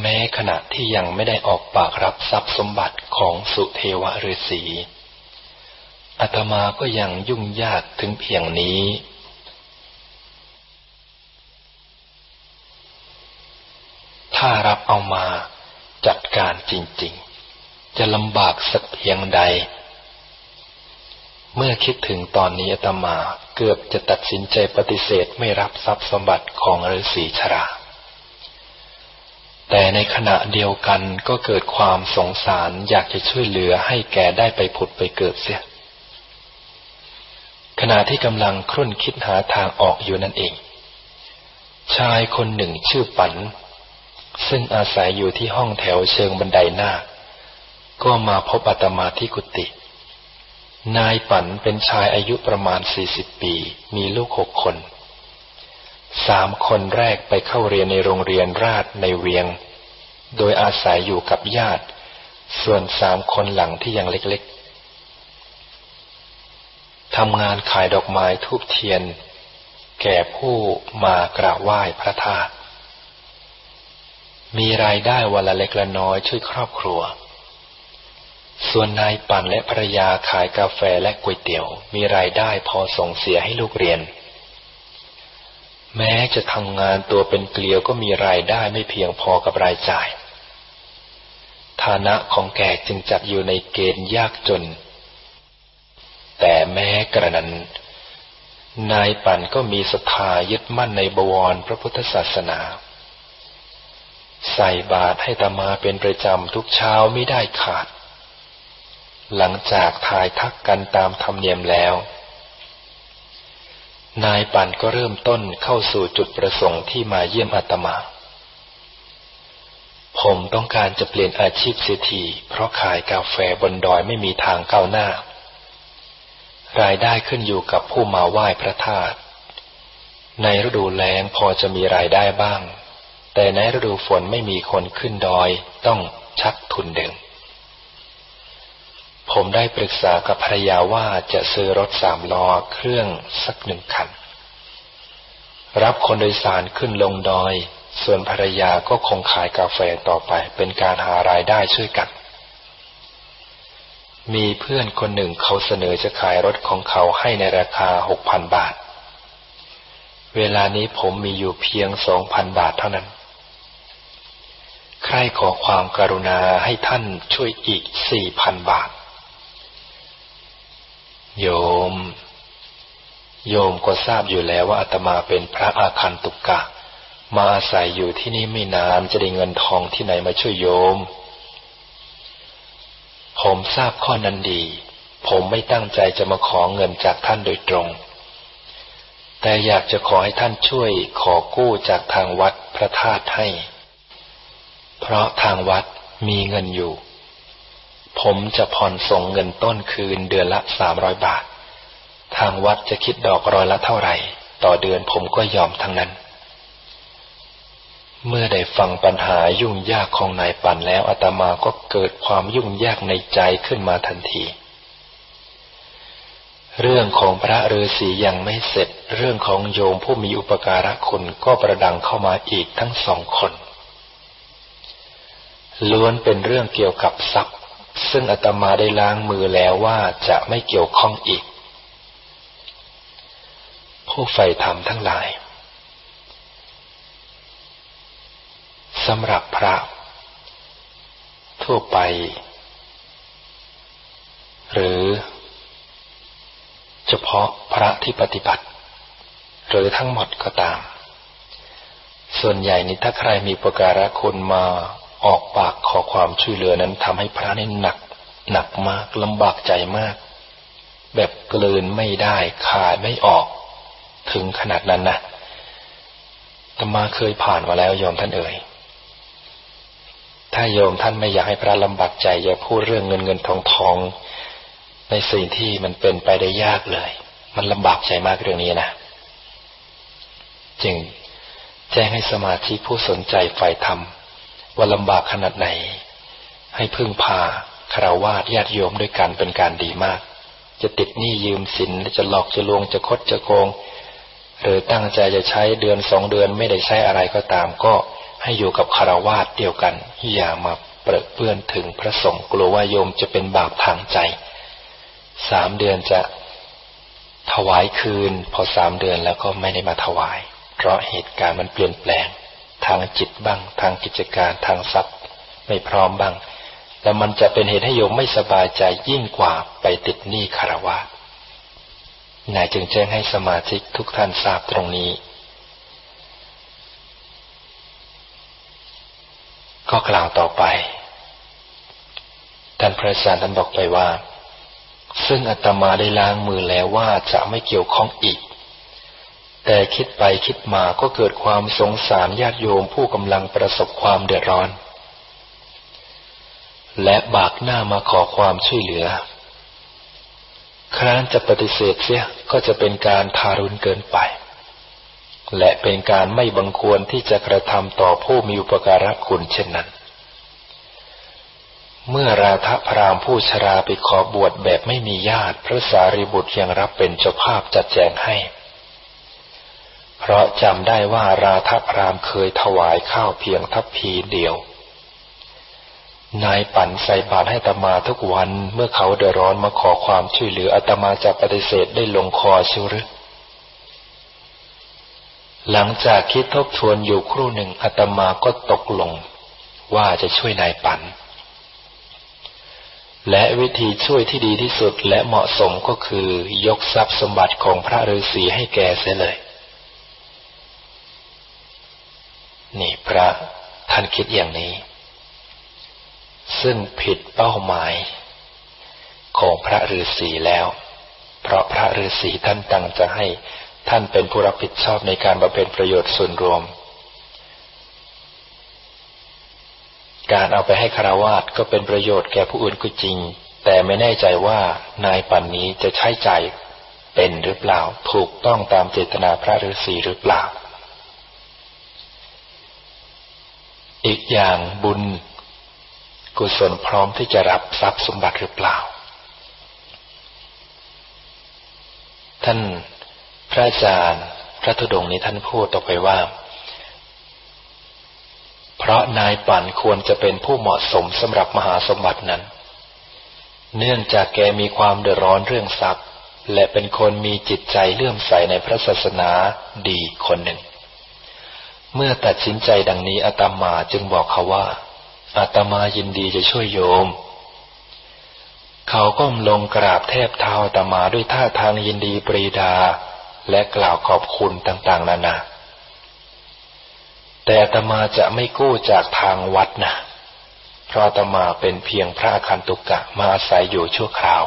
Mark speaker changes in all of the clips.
Speaker 1: แม้ขณะที่ยังไม่ได้ออกปากรับทรัพย์สมบัติของสุเทวฤาษีอาตมาก็ยังยุ่งยากถึงเพียงนี้ ถ้ารับเอามาจัดการจริง ๆ จะลำบากสักเพียงใด เมื่อคิดถึงตอนนี้อาตมาเกือบจะตัดสินใจปฏิเสธไม่รับทรัพย์สมบัติของฤาษีชรา แต่ในขณะเดียวกันก็เกิดความสงสารอยากจะช่วยเหลือให้แกได้ไปผุดไปเกิดเสีย ขณะที่กำลังครุ่นคิดหาทางออกอยู่นั่นเอง ชายคนหนึ่งชื่อปัน ซึ่งอาศัยอยู่ที่ห้องแถวเชิงบันไดหน้า ก็มาพบอาตมาที่กุฏิ นายปันเป็นชายอายุประมาณสี่สิบปี มีลูกหกคน สามคนแรกไปเข้าเรียนในโรงเรียนราชในเวียง โดยอาศัยอยู่กับญาติ ส่วนสามคนหลังที่ยังเล็กๆทำงานขายดอกไม้ทูบเทียน แก่ผู้มากราบไหว้พระธาตุมีรายได้วันละเล็กละน้อยช่วยครอบครัว ส่วนนายปั่นและภรรยาขายกาแฟและก๋วยเตี๋ยว มีรายได้พอส่งเสียให้ลูกเรียน แม้จะทำงานตัวเป็นเกลียวก็มีรายได้ไม่เพียงพอกับรายจ่าย ฐานะของแกจึงจัดอยู่ในเกณฑ์ยากจน แต่แม้กระนั้น นายปั่นก็มีศรัทธายึดมั่นในบวรพระพุทธศาสนาใส่บาตรให้ตามาเป็นประจำทุกเช้าไม่ได้ขาด หลังจากทายทักกันตามธรรมเนียมแล้ว นายปั่นก็เริ่มต้นเข้าสู่จุดประสงค์ที่มาเยี่ยมอาตมา ผมต้องการจะเปลี่ยนอาชีพเสียทีเพราะขายกาแฟบนดอยไม่มีทางก้าวหน้า รายได้ขึ้นอยู่กับผู้มาไหว้พระธาตุ ในฤดูแล้งพอจะมีรายได้บ้าง แต่ในฤดูฝนไม่มีคนขึ้นดอยต้องชักทุนเดิม ผมได้ปรึกษากับภรรยาว่าจะซื้อรถสามล้อเครื่องสักหนึ่งคัน รับคนโดยสารขึ้นลงดอย ส่วนภรรยาก็คงขายกาแฟต่อไป เป็นการหารายได้ช่วยกัน มีเพื่อนคนหนึ่งเขาเสนอจะขายรถของเขาให้ในราคาหกพันบาท เวลานี้ผมมีอยู่เพียงสองพันบาทเท่านั้นใครขอความกรุณาให้ท่านช่วยอีกสี่พันบาท โยม โยมก็ทราบอยู่แล้วว่าอาตมาเป็นพระอาคันตุกกะ มาอาศัยอยู่ที่นี่ไม่นานจะได้เงินทองที่ไหนมาช่วยโยม ผมทราบข้อนั้นดี ผมไม่ตั้งใจจะมาขอเงินจากท่านโดยตรง แต่อยากจะขอให้ท่านช่วยขอกู้จากทางวัดพระธาตุให้ เพราะทางวัดมีเงินอยู่ ผมจะผ่อนส่งเงินต้นคืนเดือนละสามร้อยบาท ทางวัดจะคิดดอกร้อยละเท่าไหร่ ต่อเดือนผมก็ยอมทั้งนั้น เมื่อได้ฟังปัญหายุ่งยากของนายปันแล้วอาตมาก็เกิดความยุ่งยากในใจขึ้นมาทันที เรื่องของพระฤาษียังไม่เสร็จ เรื่องของโยมผู้มีอุปการะคุณก็ประดังเข้ามาอีกทั้งสองคนล้วนเป็นเรื่องเกี่ยวกับทรัพย์ ซึ่งอาตมาได้ล้างมือแล้วว่าจะไม่เกี่ยวข้องอีก ผู้ใฝ่ธรรมทั้งหลายสำหรับพระ ทั่วไป หรือ เฉพาะพระที่ปฏิบัติ หรือทั้งหมดก็ตาม ส่วนใหญ่นี้ถ้าใครมีประการะคุณมา ออกปากขอความช่วยเหลือนั้นทำให้พระนี่หนัก หนักมากลำบากใจมาก แบบกลืนไม่ได้ขายไม่ออก ถึงขนาดนั้นนะตมาเคยผ่านมาแล้วยอมท่านเอ่ย ถ้าโยมท่านไม่อยากให้พระลำบากใจอย่าพูดเรื่องเงินเงินทองทอง ในสิ่งที่มันเป็นไปได้ยากเลย มันลำบากใจมากเรื่องนี้นะจึงแจ้งให้สมาธิผู้สนใจฝ่ายธรรม ว่าลำบากขนาดไหน ให้พึ่งพาคารวาสญาติโยมด้วยกันเป็นการดีมาก จะติดหนี้ยืมสินจะหลอกจะลวงจะคดจะโกง หรือตั้งใจจะใช้เดือนสองเดือนไม่ได้ใช้อะไรก็ตาม ก็ให้อยู่กับคารวาสเดียวกันอย่ามาเปรอะเปื้อนถึงพระสงฆ์กลัวว่าโยมจะเป็นบาปทางใจสามเดือนจะถวายคืน พอสามเดือนแล้วก็ไม่ได้มาถวาย เพราะเหตุการณ์มันเปลี่ยนแปลง ทางจิตบ้าง ทางกิจการทางทรัพย์ไม่พร้อมบ้าง แล้วมันจะเป็นเหตุให้โยมไม่สบายใจยิ่งกว่าไปติดหนี้คารวะนายจึงแจ้งให้สมาชิกทุกท่านทราบตรงนี้ ก็กล่าวต่อไป ท่านพระอารท่านบอกไปว่า ซึ่งอาตมาได้ล้างมือแล้วว่าจะไม่เกี่ยวข้องอีก แต่คิดไปคิดมาก็เกิดความสงสารญาติโยมผู้กำลังประสบความเดือดร้อน และบากหน้ามาขอความช่วยเหลือ ครั้นจะปฏิเสธเสียก็จะเป็นการทารุณเกินไป และเป็นการไม่บังควรที่จะกระทำต่อผู้มีอุปการะคุณเช่นนั้น เมื่อราธพรามผู้ชราไปขอบวชแบบไม่มีญาติ พระสารีบุตรยังรับเป็นเจ้าภาพจัดแจงให้ พราะจำได้ว่าราธพรามเคยถวายข้าวเพียงทัพพีเดียว นายปั่นใส่บาตรให้ตมาทุกวันเมื่อเขาเดือดร้อนมาขอความช่วยเหลืออาตมาจะปฏิเสธได้ลงคอชิวหรือหลังจากคิดทบทวนอยู่ครู่หนึ่งอาตมาก็ตกลง ว่าจะช่วยนายปั่น และวิธีช่วยที่ดีที่สุดและเหมาะสมก็คือยกทรัพย์สมบัติของพระฤาษีให้แกเสียเลย นี่พระท่านคิดอย่างนี้ ซึ่งผิดเป้าหมาย ของพระฤาษีแล้ว เพราะพระฤาษีท่านตั้งจะให้ท่านเป็นผู้รับผิดชอบในการบำเพ็ญประโยชน์ส่วนรวม การเอาไปให้คารวาสก็เป็นประโยชน์แก่ผู้อื่นก็จริง แต่ไม่แน่ใจว่านายปันนี้จะใช้ใจเป็นหรือเปล่า ถูกต้องตามเจตนาพระฤาษีหรือเปล่า อีกอย่างบุญกุศลพร้อมที่จะรับทรัพย์สมบัติหรือเปล่า ท่านพระอาจารย์พระธุดงนี้ท่านพูดต่อไปว่า เพราะนายปั่นควรจะเป็นผู้เหมาะสมสำหรับมหาสมบัตินั้น เนื่องจากแกมีความเดือดร้อนเรื่องทรัพย์ และเป็นคนมีจิตใจเลื่อมใสในพระศาสนาดีคนหนึ่ง เมื่อตัดสินใจดังนี้อาตมาจึงบอกเขาว่าอาตมายินดีจะช่วยโยม เขาก้มลงกราบแทบเท้าอาตมาด้วยท่าทางยินดีปรีดา และกล่าวขอบคุณต่าง ๆ นานา แต่อาตมาจะไม่กู้จากทางวัดนะเพราะอาตมาเป็นเพียงพระคันตุกะมาอาศัยอยู่ชั่วคราว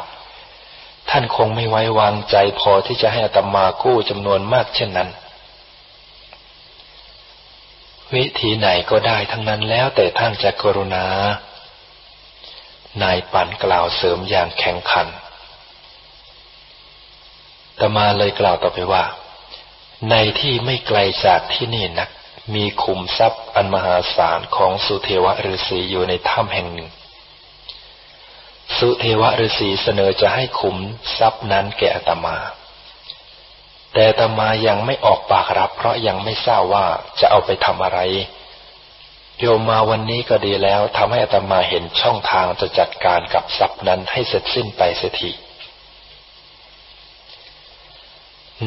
Speaker 1: ท่านคงไม่ไว้วางใจพอที่จะให้อาตมากู้จำนวนมากเช่นนั้น วิธีไหนก็ได้ทั้งนั้นแล้วแต่ท่านจะกรุณา นายปั่นกล่าวเสริมอย่างแข็งขันตมาเลยกล่าวต่อไปว่า ในที่ไม่ไกลจากที่นี่นัก มีขุมทรัพย์อันมหาศาลของสุเทวฤาษีอยู่ในถ้ำแห่งหนึ่ง สุเทวฤาษีเสนอจะให้ขุมทรัพย์นั้นแก่อาตมา แต่ตมายังไม่ออกปากรับ เพราะยังไม่ทราบว่าจะเอาไปทำอะไรโยมมาวันนี้ก็ดีแล้วทำให้อาตมาเห็นช่องทางจะจัดการกับทรัพย์นั้นให้เสร็จสิ้นไปเสียที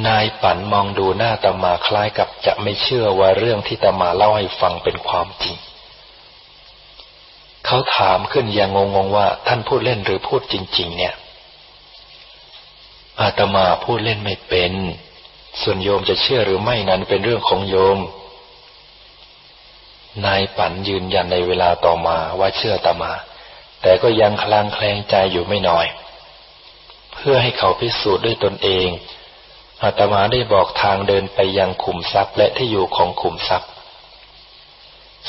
Speaker 1: นายปั่นมองดูหน้าตมาคล้ายกับจะไม่เชื่อว่าเรื่องที่ตมาเล่าให้ฟังเป็นความจริง เขาถามขึ้นอย่างงงๆว่าท่านพูดเล่นหรือพูดจริง ๆ เนี่ย อาตมาพูดเล่นไม่เป็น ส่วนโยมจะเชื่อหรือไม่นั้นเป็นเรื่องของโยม นายปันยืนยันในเวลาต่อมาว่าเชื่อตามา แต่ก็ยังคลางแคลงใจอยู่ไม่น้อย เพื่อให้เขาพิสูจน์ด้วยตนเองอาตมาได้บอกทางเดินไปยังขุมทรัพย์และที่อยู่ของขุมทรัพย์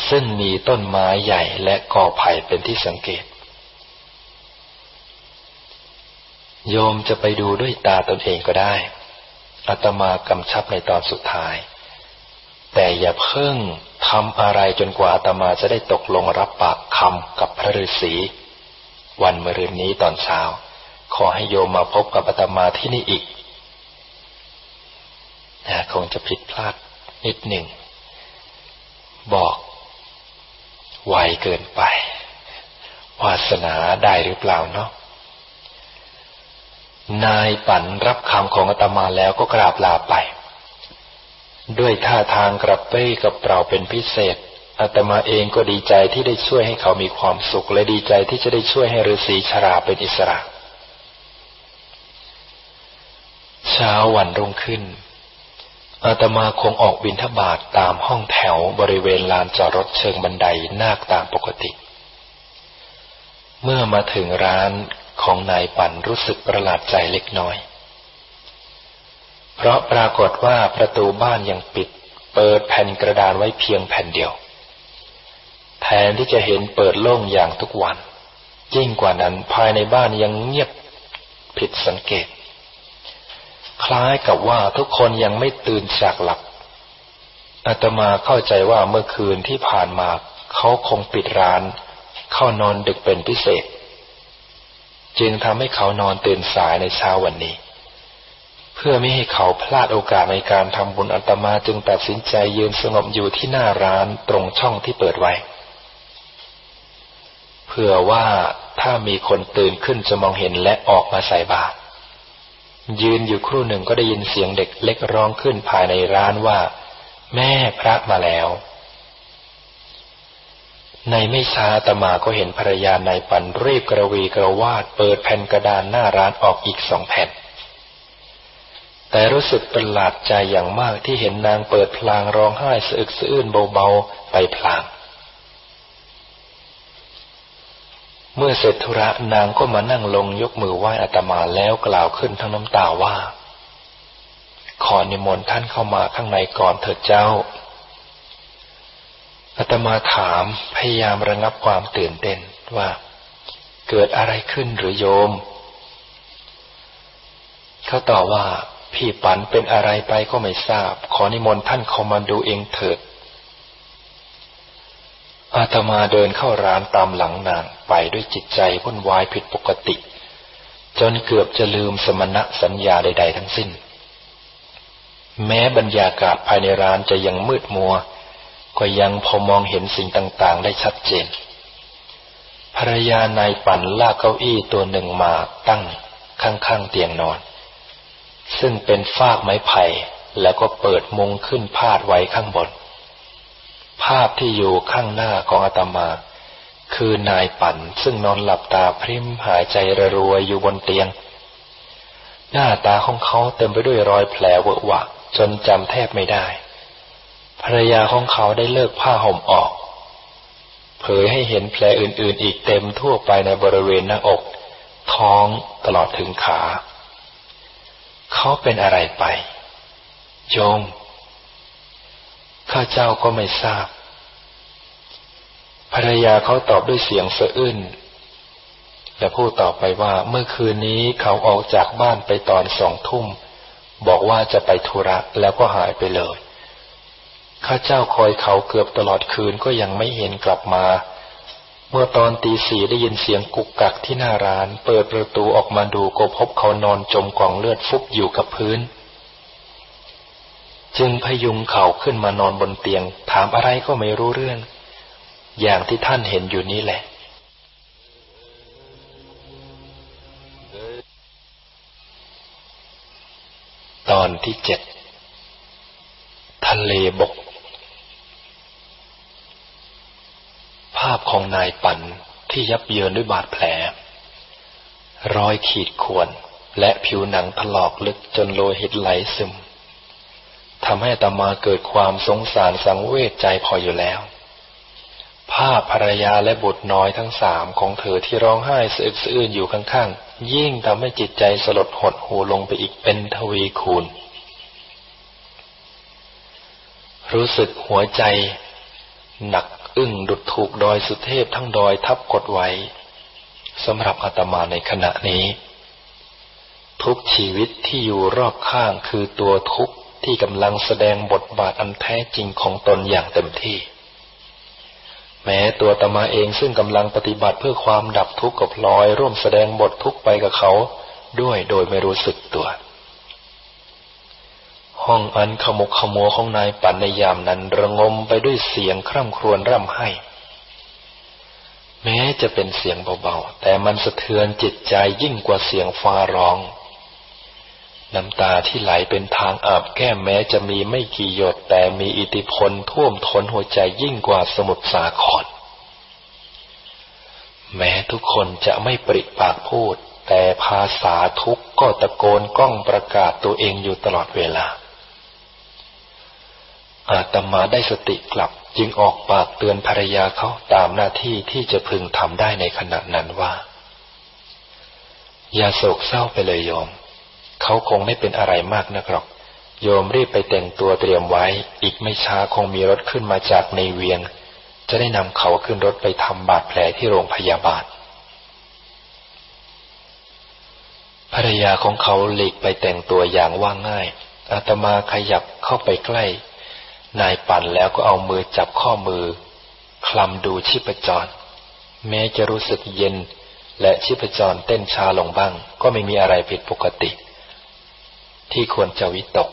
Speaker 1: ซึ่งมีต้นไม้ใหญ่และกอไผ่เป็นที่สังเกต โยมจะไปดูด้วยตาตนเองก็ได้ อาตมากำชับในตอนสุดท้าย แต่อย่าเพิ่งทำอะไรจนกว่าอาตมาจะได้ตกลงรับปากคำกับพระฤาษีวันมะรืนนี้ตอนเช้า ขอให้โยมมาพบกับอาตมาที่นี่อีกนะคงจะผิดพลาดนิดหนึ่ง บอกไวเกินไป วาสนาได้หรือเปล่าเนาะ นายปั่นรับคำของอาตมาแล้วก็กราบลาไป ด้วยท่าทางกระเป้กับเปล่าเป็นพิเศษอาตมาเองก็ดีใจที่ได้ช่วยให้เขามีความสุข และดีใจที่จะได้ช่วยให้ฤาษีชราเป็นอิสระ เช้าวันรุ่งขึ้นอาตมาคงออกบินทบาทตามห้องแถวบริเวณลานจอดรถเชิงบันไดนาคตามปกติ เมื่อมาถึงร้าน ของนายปั่นรู้สึกประหลาดใจเล็กน้อย เพราะปรากฏว่าประตูบ้านยังปิด เปิดแผ่นกระดานไว้เพียงแผ่นเดียว แทนที่จะเห็นเปิดโล่งอย่างทุกวันยิ่งกว่านั้นภายในบ้านยังเงียบผิดสังเกต คล้ายกับว่าทุกคนยังไม่ตื่นจากหลับอาตมาเข้าใจว่าเมื่อคืนที่ผ่านมาเขาคงปิดร้าน เข้านอนดึกเป็นพิเศษ จึงทำให้เขานอนตื่นสายในเช้าวันนี้ เพื่อไม่ให้เขาพลาดโอกาสในการทำบุญอัตมาจึงตัดสินใจยืนสงบอยู่ที่หน้าร้านตรงช่องที่เปิดไว้ เพื่อว่าถ้ามีคนตื่นขึ้นจะมองเห็นและออกมาใส่บาตรยืนอยู่ครู่หนึ่งก็ได้ยินเสียงเด็กเล็กร้องขึ้นภายในร้านว่า แม่พระมาแล้ว ในไม่ช้าตมาก็เห็นภรรยานายปันรีบกระวีกระวาดเปิดแผ่นกระดานหน้าร้านออกอีกสองแผ่น แต่รู้สึกประหลาดใจอย่างมากที่เห็นนางเปิดพลางร้องไห้สะอึกสะอื้นเบาๆไปพลาง เมื่อเสร็จธุระนางก็มานั่งลงยกมือไหว้อาตมาแล้วกล่าวขึ้นทั้งน้ำตาว่า ขอนิมนต์ท่านเข้ามาข้างในก่อนเถิดเจ้า อาตมาถามพยายามระงับความตื่นเต้นว่าเกิดอะไรขึ้นหรือโยม เขาตอบว่า พี่ปันเป็นอะไรไปก็ไม่ทราบ ขอนิมนต์ท่านเข้ามาดูเองเถิดอาตมาเดินเข้าร้านตามหลังนางไปด้วยจิตใจวุ่นวายผิดปกติ จนเกือบจะลืมสมณะสัญญาใด ๆ ทั้งสิ้น แม้บรรยากาศภายในร้านจะยังมืดมัว ก็ยังพอมองเห็นสิ่งต่างๆ ได้ชัดเจน ภรรยานายปั่นลากเก้าอี้ตัวหนึ่งมาตั้งข้างๆเตียงนอน ซึ่งเป็นฟากไม้ไผ่แล้วก็เปิดมุงขึ้นพาดไว้ข้างบน ภาพที่อยู่ข้างหน้าของอาตมา คือนายปั่นซึ่งนอนหลับตาพริมหายใจระรวยอยู่บนเตียง หน้าตาของเขาเต็มไปด้วยรอยแผลเวอะหวะจนจำแทบไม่ได้ ภรรยาของเขาได้เลิกผ้าห่มออก เผยให้เห็นแผลอื่นๆ อีกเต็มทั่วไปในบริเวณหน้าอก ท้องตลอดถึงขา เขาเป็นอะไรไปโยมข้าเจ้าก็ไม่ทราบ ภรรยาเขาตอบด้วยเสียงสะอื้นและพูดต่อไปว่าเมื่อคืนนี้เขาออกจากบ้านไปตอนสองทุ่ม บอกว่าจะไปธุระแล้วก็หายไปเลย ข้าเจ้าคอยเขาเกือบตลอดคืนก็ยังไม่เห็นกลับมา เมื่อตอนตีสี่ได้ยินเสียงกุกกักที่หน้าร้าน เปิดประตูออกมาดูก็พบเขานอนจมกองเลือดฟุบอยู่กับพื้น จึงพยุงเขาขึ้นมานอนบนเตียง ถามอะไรก็ไม่รู้เรื่อง อย่างที่ท่านเห็นอยู่นี้แหละตอนที่เจ็ดทะเลบก ภาพของนายปันที่ยับเยินด้วยบาดแผล รอยขีดข่วน และผิวหนังถลอกลึกจนโลหิตไหลซึมทำให้ตมาเกิดความสงสารสังเวชใจพออยู่แล้ว ภาพภรรยาและบุตรน้อยทั้งสามของเธอที่ร้องไห้สะอึกสะอื้นอยู่ข้างๆ ยิ่งทำให้จิตใจสลดหดหูลงไปอีกเป็นทวีคูณ รู้สึกหัวใจหนัก อึ้งดุดถูกดอยสุเทพทั้งดอยทับกดไว้สำหรับอาตมาในขณะนี้ ทุกชีวิตที่อยู่รอบข้างคือตัวทุกข์ที่กำลังแสดงบทบาทอันแท้จริงของตนอย่างเต็มที่ แม้ตัวตมาเองซึ่งกำลังปฏิบัติเพื่อความดับทุกข์กับลอย ร่วมแสดงบททุกข์ไปกับเขาด้วยโดยไม่รู้สึกตัว ห้องอันขมุกขมัวของนายปันในยามนั้นระงมไปด้วยเสียงคร่ำครวญร่ำไห้ แม้จะเป็นเสียงเบาๆ แต่มันสะเทือนจิตใจยิ่งกว่าเสียงฟ้าร้อง น้ำตาที่ไหลเป็นทางอาบแก้มแม้จะมีไม่กี่หยดแต่มีอิทธิพลท่วมท้นหัวใจยิ่งกว่าสมุทรสาคร แม้ทุกคนจะไม่ปริปากพูด แต่ภาษาทุกก็ตะโกนก้องประกาศตัวเองอยู่ตลอดเวลา อาตมาได้สติกลับ จึงออกปากเตือนภรรยาเขาตามหน้าที่ที่จะพึงทำได้ในขณะนั้นว่า อย่าโศกเศร้าไปเลยโยม เขาคงไม่เป็นอะไรมากนักหรอก โยมรีบไปแต่งตัวเตรียมไว้ อีกไม่ช้าคงมีรถขึ้นมาจากในเวียง จะได้นำเขาขึ้นรถไปทำบาดแผลที่โรงพยาบาลภรรยาของเขาหลีกไปแต่งตัวอย่างว่าง่ายอาตมาขยับเข้าไปใกล้ นายปั่นแล้วก็เอามือจับข้อมือ คลำดูชีพจร แม้จะรู้สึกเย็นและชีพจรเต้นช้าลงบ้าง ก็ไม่มีอะไรผิดปกติ ที่ควรจะวิตก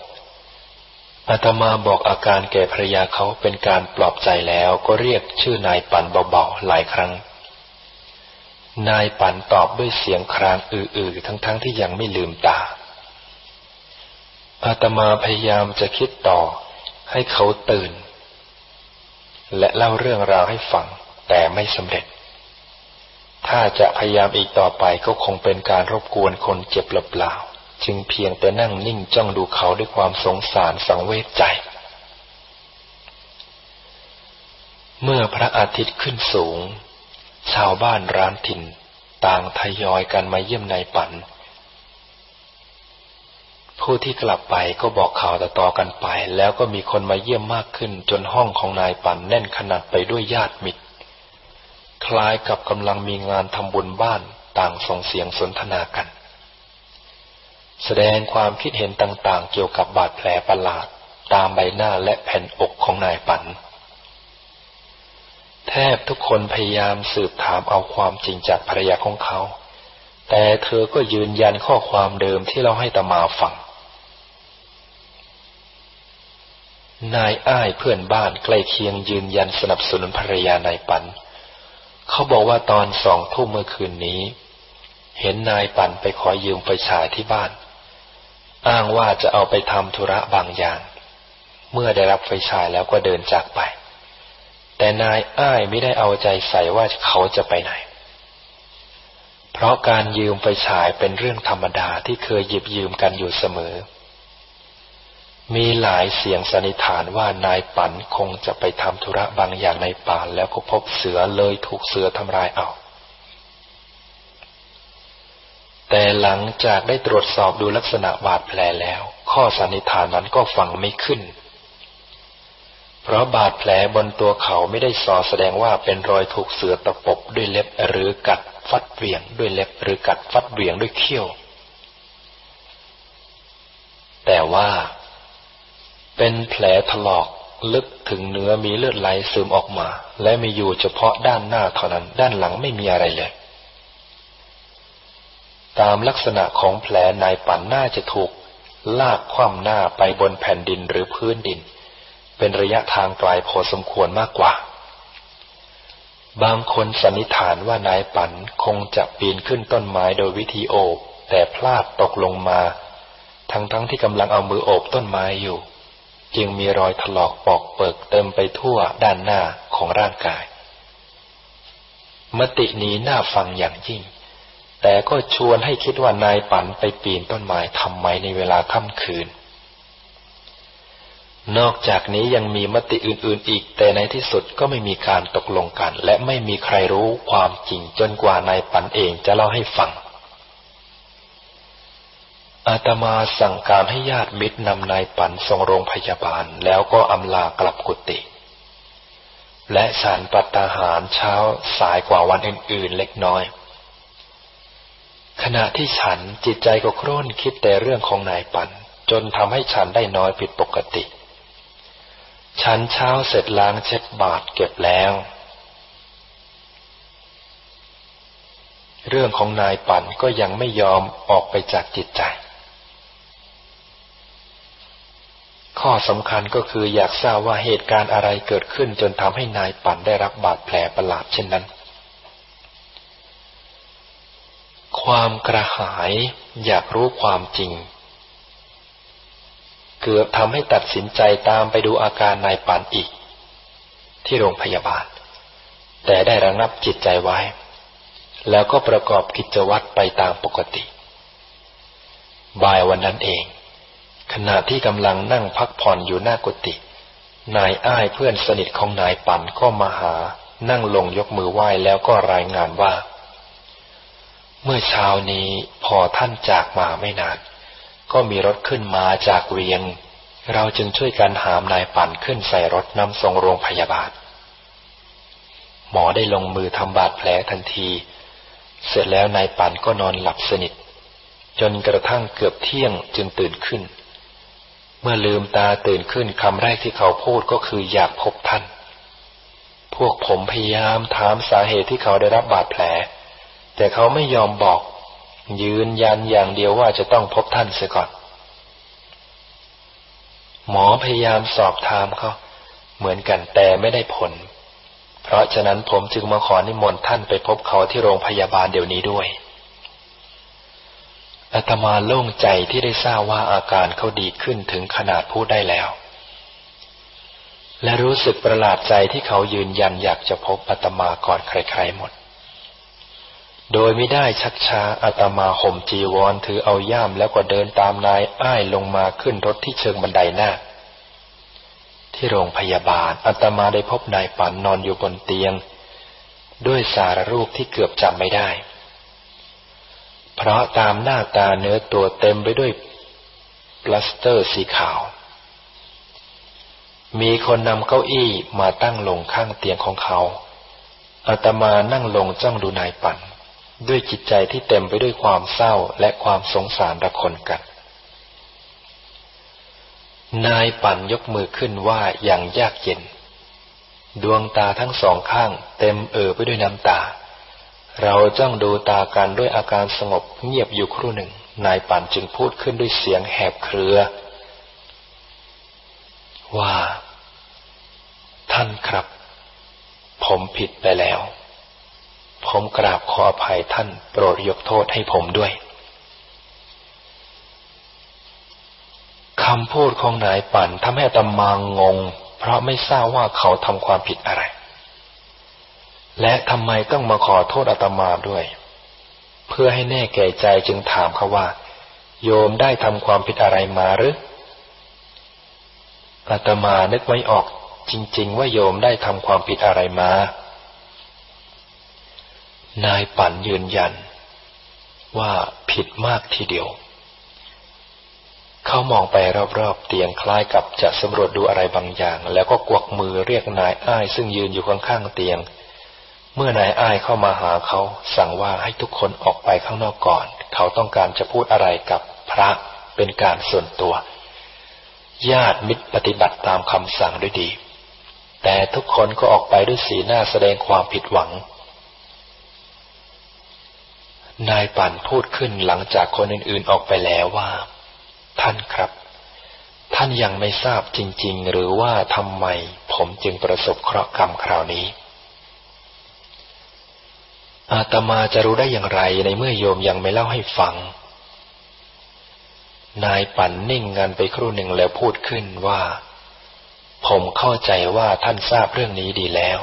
Speaker 1: อาตมาบอกอาการแก่ภรยาเขาเป็นการปลอบใจแล้วก็เรียกชื่อนายปันเบาๆหลายครั้ง นายปันตอบด้วยเสียงครางอือๆทั้งๆทที่ยังไม่ลืมตาอาตมาพยายามจะคิดต่อ ให้เขาตื่น และเล่าเรื่องราวให้ฟัง แต่ไม่สำเร็จ ถ้าจะพยายามอีกต่อไปก็คงเป็นการรบกวนคนเจ็บเปล่าจึงเพียงแต่นั่งนิ่งจ้องดูเขาด้วยความสงสารสังเวชใจ เมื่อพระอาทิตย์ขึ้นสูง ชาวบ้านร้านถิ่น ต่างทยอยกันมาเยี่ยมนายปัน ผู้ที่กลับไปก็บอกข่าวต่อๆกันไป แล้วก็มีคนมาเยี่ยมมากขึ้น จนห้องของนายปันแน่นขนาดไปด้วยญาติมิตร คล้ายกับกำลังมีงานทำบุญบ้านต่างส่งเสียงสนทนากัน แสดงความคิดเห็นต่างๆ เกี่ยวกับบาดแผลประหลาด ตามใบหน้าและแผ่นอกของนายปัน แทบทุกคนพยายามสืบถามเอาความจริงจากภรรยาของเขา แต่เธอก็ยืนยันข้อความเดิมที่เราให้ตมาฟัง นายอ้ายเพื่อนบ้านใกล้เคียงยืนยันสนับสนุนภรรยานายปัน เขาบอกว่าตอนสองทุ่มเมื่อคืนนี้ เห็นนายปันไปขอยืมไฟฉายที่บ้าน อ้างว่าจะเอาไปทำธุระบางอย่าง เมื่อได้รับไฟฉายแล้วก็เดินจากไป แต่นายอ้ายไม่ได้เอาใจใส่ว่าเขาจะไปไหน เพราะการยืมไฟฉายเป็นเรื่องธรรมดาที่เคยหยิบยืมกันอยู่เสมอ มีหลายเสียงสันนิษฐานว่านายปันคงจะไปทำธุระบางอย่างในป่าแล้วก็พบเสือเลยถูกเสือทำลายเอาแต่หลังจากได้ตรวจสอบดูลักษณะบาดแผลแล้ว ข้อสันนิษฐานนั้นก็ฟังไม่ขึ้น เพราะบาดแผลบนตัวเขาไม่ได้สอแสดงว่าเป็นรอยถูกเสือตะปบด้วยเล็บหรือกัดฟัดเหวี่ยงด้วยเล็บหรือกัดฟัดเหวี่ยงด้วยเขี้ยว แต่ว่า เป็นแผลถลอกลึกถึงเนื้อมีเลือดไหลซึมออกมา และมีอยู่เฉพาะด้านหน้าเท่านั้น ด้านหลังไม่มีอะไรเลย ตามลักษณะของแผลนายปั่นน่าจะถูก ลากคว่ำหน้าไปบนแผ่นดินหรือพื้นดิน เป็นระยะทางไกลพอสมควรมากกว่า บางคนสันนิษฐานว่านายปั่นคงจะปีนขึ้นต้นไม้โดยวิธีโอบ แต่พลาดตกลงมา ทั้งๆทที่กำลังเอามือโอบต้นไม้อยู่ จึงมีรอยถลอกปอกเปิกเต็มไปทั่วด้านหน้าของร่างกาย มตินี้น่าฟังอย่างยิ่ง แต่ก็ชวนให้คิดว่านายปันไปปีนต้นไม้ทำไมในเวลาค่ำคืน นอกจากนี้ยังมีมติอื่นๆอีก แต่ในที่สุดก็ไม่มีการตกลงกัน และไม่มีใครรู้ความจริงจนกว่านายปันเองจะเล่าให้ฟัง อาตมาสั่งการให้ญาติมิตรนำนายปันส่งโรงพยาบาลแล้วก็อำลากลับกุฏิและฉันปัตตาหารเช้าสายกว่าวันอื่นๆเล็กน้อย ขณะที่ฉันจิตใจก็คร่นคิดแต่เรื่องของนายปัน จนทำให้ฉันได้น้อยผิดปกติ ฉันเช้าเสร็จล้างเช็ดบาทเก็บแล้ว เรื่องของนายปันก็ยังไม่ยอมออกไปจากจิตใจ ข้อสำคัญก็คืออยากทราบว่าเหตุการณ์อะไรเกิดขึ้น จนทำให้นายปั่นได้รับบาดแผลประหลาดเช่นนั้น ความกระหายอยากรู้ความจริง เกือบทำให้ตัดสินใจตามไปดูอาการนายปั่นอีก ที่โรงพยาบาล แต่ได้ระงับจิตใจไว้ แล้วก็ประกอบกิจวัตรไปตามปกติ บ่ายวันนั้นเอง ขณะที่กำลังนั่งพักผ่อนอยู่หน้ากุฏินายอ้ายเพื่อนสนิทของนายปั่นก็มาหา นั่งลงยกมือไหว้แล้วก็รายงานว่า เมื่อเช้านี้พอท่านจากมาไม่นาน ก็มีรถขึ้นมาจากเวียง เราจึงช่วยกันหามนายปั่นขึ้นใส่รถนำส่งโรงพยาบาล หมอได้ลงมือทำบาดแผลทันที เสร็จแล้วนายปั่นก็นอนหลับสนิท จนกระทั่งเกือบเที่ยงจึงตื่นขึ้น เมื่อลืมตาตื่นขึ้นคำแรกที่เขาพูดก็คืออยากพบท่าน พวกผมพยายามถามสาเหตุที่เขาได้รับบาดแผล แต่เขาไม่ยอมบอก ยืนยันอย่างเดียวว่าจะต้องพบท่านเสียก่อน หมอพยายามสอบถามเขาเหมือนกันแต่ไม่ได้ผล เพราะฉะนั้นผมจึงมาขอนิมนต์ท่านไปพบเขาที่โรงพยาบาลเดี๋ยวนี้ด้วย อาตมาโล่งใจที่ได้ทราบว่าอาการเขาดีขึ้นถึงขนาดพูดได้แล้ว และรู้สึกประหลาดใจที่เขายืนยันอยากจะพบอาตมาก่อนใครๆหมด โดยไม่ได้ชักช้าอาตมาห่มจีวรถือเอาย่ามแล้วก็เดินตามนายอ้ายลงมาขึ้นรถที่เชิงบันไดหน้า ที่โรงพยาบาลอัตมาได้พบนายปันนอนอยู่บนเตียง ด้วยสารรูปที่เกือบจำไม่ได้ เพราะตามหน้าตาเนื้อตัวเต็มไปด้วยปลาสเตอร์สีขาว มีคนนำเก้าอี้มาตั้งลงข้างเตียงของเขาอาตมานั่งลงจ้องดูนายปันด้วยจิตใจที่เต็มไปด้วยความเศร้าและความสงสารระคนกัน นายปั่นยกมือขึ้นว่าอย่างยากเย็น ดวงตาทั้งสองข้างเต็มเอ่อไปด้วยน้ำตา เราจ้องดูตากันด้วยอาการสงบเงียบอยู่ครู่หนึ่ง นายปั่นจึงพูดขึ้นด้วยเสียงแหบเครือ ว่า ท่านครับ ผมผิดไปแล้ว ผมกราบขออภัยท่านโปรดยกโทษให้ผมด้วยคำพูดของนายปั่นทำให้ตมางง เพราะไม่ทราบว่าเขาทำความผิดอะไร และทำไมต้องมาขอโทษอาตมาด้วย เพื่อให้แน่แก่ใจจึงถามเขาว่า โยมได้ทำความผิดอะไรมาหรืออาตมานึกไม่ออกจริง ๆ ว่าโยมได้ทำความผิดอะไรมา นายปั่นยืนยัน ว่าผิดมากทีเดียว เขามองไปรอบๆเตียงคล้ายกับจะสำรวจดูอะไรบางอย่าง แล้วก็กวักมือเรียกนายอ้ายซึ่งยืนอยู่ข้างๆเตียง เมื่อนายอ้ายเข้ามาหาเขาสั่งว่าให้ทุกคนออกไปข้างนอกก่อน เขาต้องการจะพูดอะไรกับพระเป็นการส่วนตัว ญาติมิตรปฏิบัติตามคำสั่งด้วยดี แต่ทุกคนก็ออกไปด้วยสีหน้าแสดงความผิดหวัง นายปั่นพูดขึ้นหลังจากคนอื่นๆออกไปแล้วว่า ท่านครับ ท่านยังไม่ทราบจริง ๆ หรือว่าทำไมผมจึงประสบเคราะห์กรรมคราวนี้ อาตมาจะรู้ได้อย่างไรในเมื่อโยมยังไม่เล่าให้ฟัง นายปั่นนิ่งงันไปครู่หนึ่งแล้วพูดขึ้นว่า ผมเข้าใจว่าท่านทราบเรื่องนี้ดีแล้ว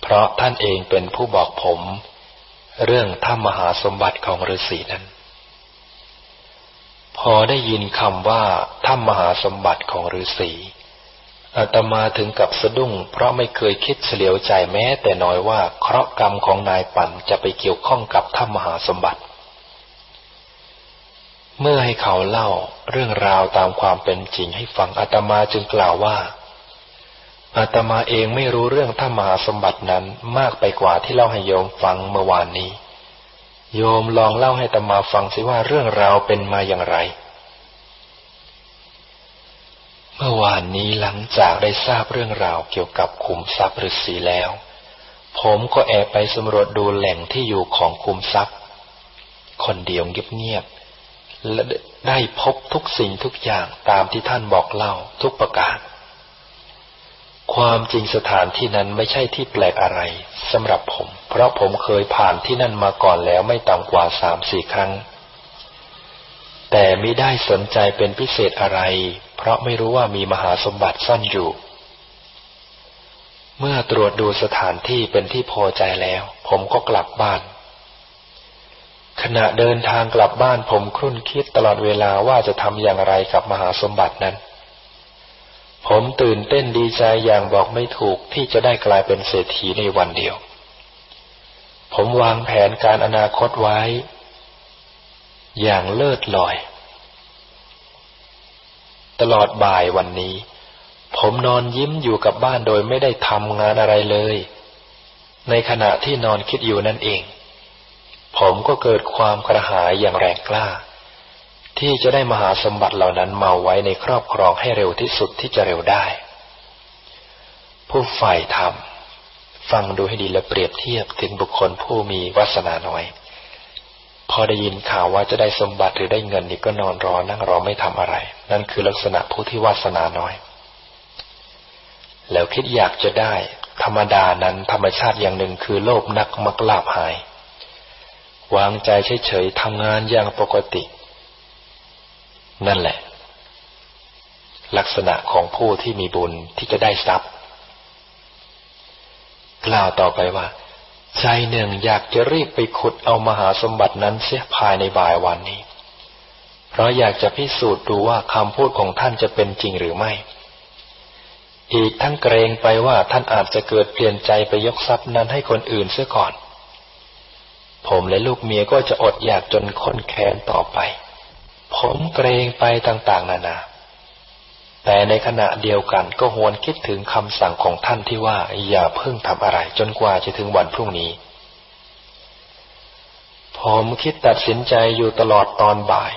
Speaker 1: เพราะท่านเองเป็นผู้บอกผม เรื่องถ้ำมหาสมบัติของฤาษีนั้น พอได้ยินคำว่าถ้ำมหาสมบัติของฤาษี อาตมาถึงกับสะดุ้ง เพราะไม่เคยคิดเฉลียวใจแม้ แต่น้อยว่าเคราะห์กรรมของนายปั่นจะไปเกี่ยวข้องกับถ้ำมหาสมบัติ เมื่อให้เขาเล่าเรื่องราวตามความเป็นจริงให้ฟังอาตมาจึงกล่าวว่าอาตมาเองไม่รู้เรื่องถ้ำมหาสมบัตินั้นมากไปกว่าที่เล่าให้โยมฟังเมื่อวานนี้ โยมลองเล่าให้ตมาฟังสิว่าเรื่องราวเป็นมาอย่างไร เมื่อวานนี้หลังจากได้ทราบเรื่องราวเกี่ยวกับขุมทรัพย์ฤาษีแล้ว ผมก็แอบไปสำรวจดูแหล่งที่อยู่ของคุมทรัพย์ คนเดียวเงียบๆและได้พบทุกสิ่งทุกอย่างตามที่ท่านบอกเล่าทุกประการ ความจริงสถานที่นั้นไม่ใช่ที่แปลกอะไรสำหรับผม เพราะผมเคยผ่านที่นั่นมาก่อนแล้วไม่ต่ำกว่าสามสี่ครั้ง แต่ไม่ได้สนใจเป็นพิเศษอะไร เพราะไม่รู้ว่ามีมหาสมบัติซ่อนอยู่ เมื่อตรวจดูสถานที่เป็นที่พอใจแล้ว ผมก็กลับบ้าน ขณะเดินทางกลับบ้านผมครุ่นคิดตลอดเวลาว่าจะทำอย่างไรกับมหาสมบัตินั้น ผมตื่นเต้นดีใจอย่างบอกไม่ถูกที่จะได้กลายเป็นเศรษฐีในวันเดียว ผมวางแผนการอนาคตไว้ อย่างเลิศลอย ตลอดบ่ายวันนี้ ผมนอนยิ้มอยู่กับบ้านโดยไม่ได้ทำงานอะไรเลย ในขณะที่นอนคิดอยู่นั่นเอง ผมก็เกิดความกระหายอย่างแรงกล้า ที่จะได้มหาสมบัติเหล่านั้นมาไว้ในครอบครองให้เร็วที่สุดที่จะเร็วได้ ผู้ฝ่ายธรรมฟังดูให้ดีและเปรียบเทียบถึงบุคคลผู้มีวาสนาน้อย พอได้ยินข่าวว่าจะได้สมบัติหรือได้เงินนี่ก็นอนรอนั่งรอไม่ทำอะไร นั่นคือลักษณะผู้ที่วาสนาน้อย แล้วคิดอยากจะได้ ธรรมดานั้นธรรมชาติอย่างหนึ่งคือโลภนักมักลาบหาย วางใจเฉยๆทำงานอย่างปกติ นั่นแหละ ลักษณะของผู้ที่มีบุญที่จะได้ทรัพย์ กล่าวต่อไปว่า ใจหนึ่งอยากจะรีบไปขุดเอามหาสมบัตินั้นเสียภายในบ่ายวันนี้ เพราะอยากจะพิสูจน์ดูว่าคำพูดของท่านจะเป็นจริงหรือไม่ อีกทั้งเกรงไปว่าท่านอาจจะเกิดเปลี่ยนใจไปยกทรัพย์นั้นให้คนอื่นเสียก่อน ผมและลูกเมียก็จะอดอยากจนค้นแค้นต่อไป ผมเกรงไปต่างๆ นานา แต่ในขณะเดียวกันก็หวนคิดถึงคำสั่งของท่านที่ว่าอย่าเพิ่งทำอะไรจนกว่าจะถึงวันพรุ่งนี้ ผมคิดตัดสินใจอยู่ตลอดตอนบ่าย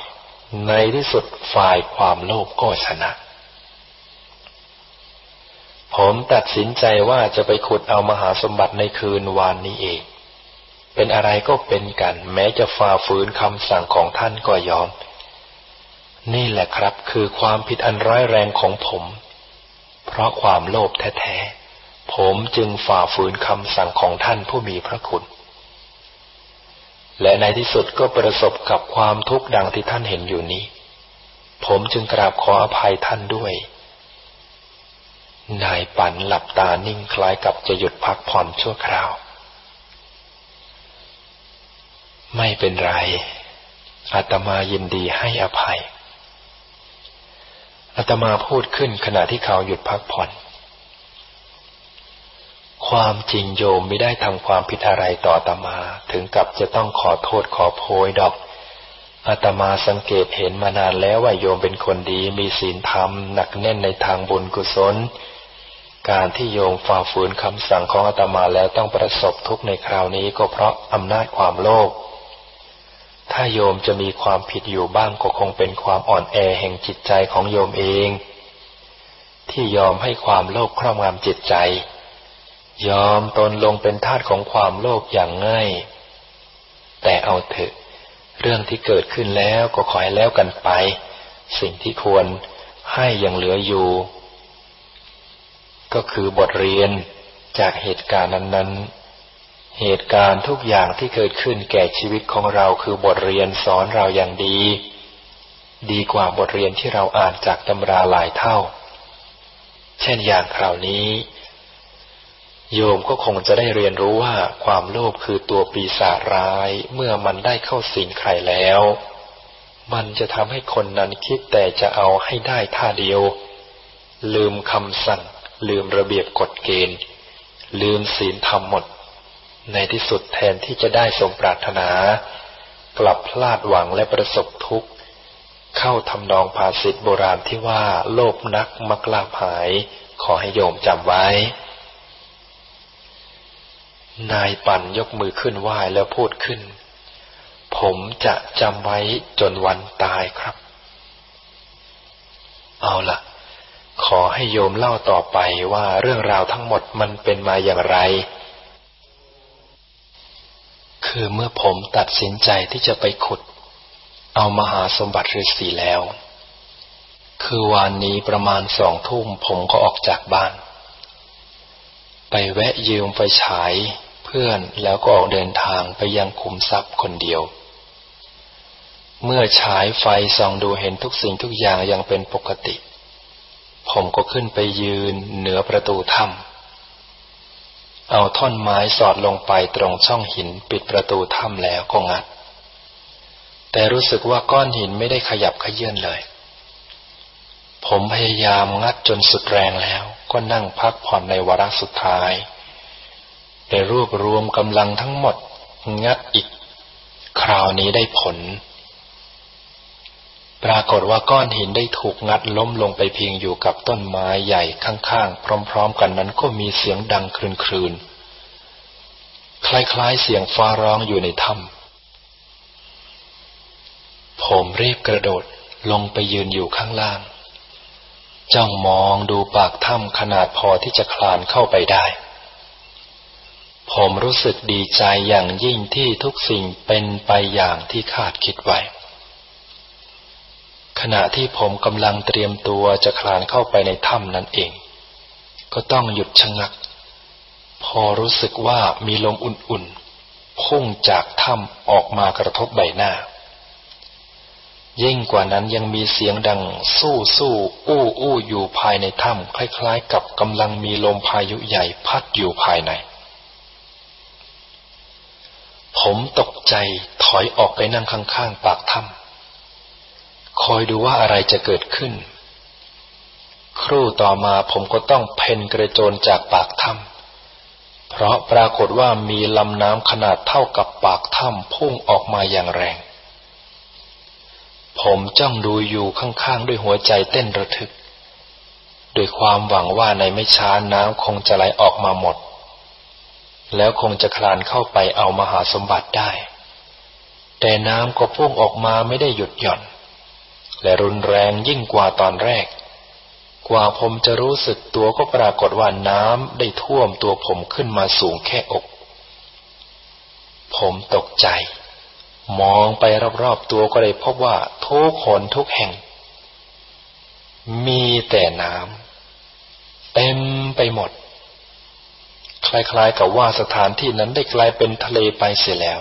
Speaker 1: ในที่สุดฝ่ายความโลภก็ชนะ ผมตัดสินใจว่าจะไปขุดเอามหาสมบัติในคืนวานนี้เอง เป็นอะไรก็เป็นกัน แม้จะฝ่าฝืนคำสั่งของท่านก็ยอม นี่แหละครับคือความผิดอันร้ายแรงของผม เพราะความโลภแท้ๆ ผมจึงฝ่าฝืนคำสั่งของท่านผู้มีพระคุณ และในที่สุดก็ประสบกับความทุกข์ดังที่ท่านเห็นอยู่นี้ ผมจึงกราบขออภัยท่านด้วย นายปันหลับตานิ่งคล้ายกับจะหยุดพักผ่อนชั่วคราว ไม่เป็นไรอาตมายินดีให้อภัย อาตมาพูดขึ้นขณะที่เขาหยุดพักผ่อน ความจริงโยมไม่ได้ทำความผิดอะไรต่ออาตมาถึงกับจะต้องขอโทษขอโพยดอกอาตมาสังเกตเห็นมานานแล้วว่าโยมเป็นคนดีมีศีลธรรม หนักแน่นในทางบุญกุศล การที่โยมฝ่าฝืนคำสั่งของอาตมาแล้วต้องประสบทุกข์ในคราวนี้ก็เพราะอำนาจความโลภ ถ้าโยมจะมีความผิดอยู่บ้างก็คงเป็นความอ่อนแอแห่งจิตใจของโยมเอง ที่ยอมให้ความโลภครอบงำจิตใจ ยอมตนลงเป็นทาสของความโลภอย่างง่าย แต่เอาเถอะ เรื่องที่เกิดขึ้นแล้วก็ขอให้แล้วกันไป สิ่งที่ควรให้ยังเหลืออยู่ ก็คือบทเรียนจากเหตุการณ์นั้นๆ เหตุการณ์ทุกอย่างที่เกิดขึ้นแก่ชีวิตของเราคือบทเรียนสอนเราอย่างดี ดีกว่าบทเรียนที่เราอ่านจากตำราหลายเท่า เช่นอย่างคราวนี้ โยมก็คงจะได้เรียนรู้ว่าความโลภคือตัวปีศาจร้ายเมื่อมันได้เข้าสิงใครแล้ว มันจะทำให้คนนั้นคิดแต่จะเอาให้ได้ท่าเดียว ลืมคำสั่ง ลืมระเบียบกฎเกณฑ์ ลืมศีลธรรมหมด ในที่สุดแทนที่จะได้สมปรารถนา กลับพลาดหวังและประสบทุกข์ เข้าทำนองภาษิตโบราณที่ว่าโลภนักมักลาภาย ขอให้โยมจำไว้ นายปั่นยกมือขึ้นไหว้แล้วพูดขึ้น ผมจะจำไว้จนวันตายครับ เอาละ่ะ ขอให้โยมเล่าต่อไปว่าเรื่องราวทั้งหมดมันเป็นมาอย่างไร คือเมื่อผมตัดสินใจที่จะไปขุด เอามหาสมบัติฤาษีแล้ว คือวันนี้ประมาณสองทุ่มผมก็ออกจากบ้าน ไปแวะยืมไฟฉายเพื่อนแล้วก็ออกเดินทางไปยังคุมทรัพย์คนเดียว เมื่อฉายไฟส่องดูเห็นทุกสิ่งทุกอย่างยังเป็นปกติ ผมก็ขึ้นไปยืนเหนือประตูถ้ำ เอาท่อนไม้สอดลงไปตรงช่องหินปิดประตูถ้ำแล้วก็งัด แต่รู้สึกว่าก้อนหินไม่ได้ขยับขยื่นเลย ผมพยายามงัดจนสุดแรงแล้วก็นั่งพักผ่อนในวาระสุดท้ายได้รวบรวมกำลังทั้งหมดงัดอีก คราวนี้ได้ผล ปรากฏว่าก้อนหินได้ถูกงัดล้มลงไปพิงอยู่กับต้นไม้ใหญ่ข้างๆ พร้อมๆ กันนั้นก็มีเสียงดังครืนๆ คล้ายๆ เสียงฟ้าร้องอยู่ในถ้ำผมรีบกระโดดลงไปยืนอยู่ข้างล่าง จ้องมองดูปากถ้ำขนาดพอที่จะคลานเข้าไปได้ ผมรู้สึกดีใจอย่างยิ่งที่ทุกสิ่งเป็นไปอย่างที่คาดคิดไว้ ขณะที่ผมกำลังเตรียมตัวจะคลานเข้าไปในถ้ำนั่นเอง ก็ต้องหยุดชะงัก พอรู้สึกว่ามีลมอุ่นๆพุ่งจากถ้ำออกมากระทบใบหน้า ยิ่งกว่านั้นยังมีเสียงดังสู้สู้อู้อู้อยู่ภายในถ้ำคล้ายๆ กับกำลังมีลมพายุใหญ่พัดอยู่ภายใน ผมตกใจถอยออกไปนั่งข้างๆ ปากถ้ำ คอยดูว่าอะไรจะเกิดขึ้น ครู่ต่อมาผมก็ต้องเพนกระโจนจากปากถ้ำเพราะปรากฏว่ามีลำน้ำขนาดเท่ากับปากถ้ำพุ่งออกมาอย่างแรง ผมจ้องดูอยู่ข้างๆ ด้วยหัวใจเต้นระทึกด้วยความหวังว่าในไม่ช้าน้ำคงจะไหลออกมาหมด แล้วคงจะคลานเข้าไปเอามหาสมบัติได้ แต่น้ำก็พุ่งออกมาไม่ได้หยุดหย่อน และรุนแรงยิ่งกว่าตอนแรก กว่าผมจะรู้สึกตัวก็ปรากฏว่าน้ำได้ท่วมตัวผมขึ้นมาสูงแค่อก ผมตกใจ มองไปรอบๆตัวก็เลยพบว่าทุกคนทุกแห่ง มีแต่น้ำเต็มไปหมด คล้ายๆกับว่าสถานที่นั้นได้กลายเป็นทะเลไปเสียแล้ว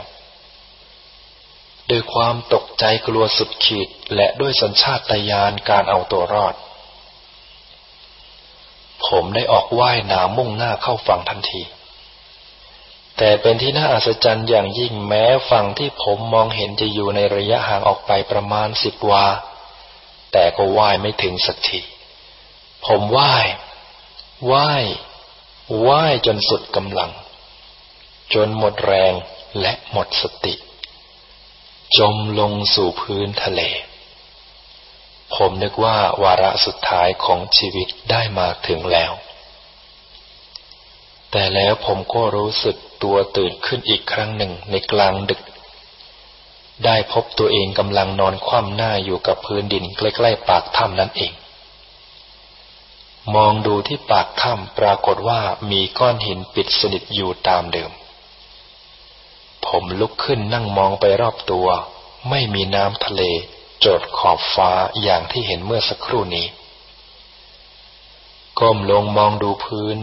Speaker 1: ด้วยความตกใจกลัวสุดขีดและด้วยสัญชาตญาณการเอาตัวรอด ผมได้ออกว่ายน้ำมุ่งหน้าเข้าฝั่งทันที แต่เป็นที่น่าอัศจรรย์อย่างยิ่งแม้ฝั่งที่ผมมองเห็นจะอยู่ในระยะห่างออกไปประมาณสิบวา แต่ก็ว่ายไม่ถึงสักที ผมว่าย ว่าย ว่ายจนสุดกำลัง จนหมดแรงและหมดสติ จมลงสู่พื้นทะเล ผมนึกว่าวาระสุดท้ายของชีวิตได้มาถึงแล้ว แต่แล้วผมก็รู้สึกตัวตื่นขึ้นอีกครั้งหนึ่งในกลางดึก ได้พบตัวเองกำลังนอนคว่ำหน้าอยู่กับพื้นดินใกล้ๆปากถ้ำนั่นเอง มองดูที่ปากถ้ำปรากฏว่ามีก้อนหินปิดสนิทอยู่ตามเดิม ผมลุกขึ้นนั่งมองไปรอบตัว ไม่มีน้ำทะเล โจดขอบฟ้าอย่างที่เห็นเมื่อสักครู่นี้ ก้มลงมองดูพื้น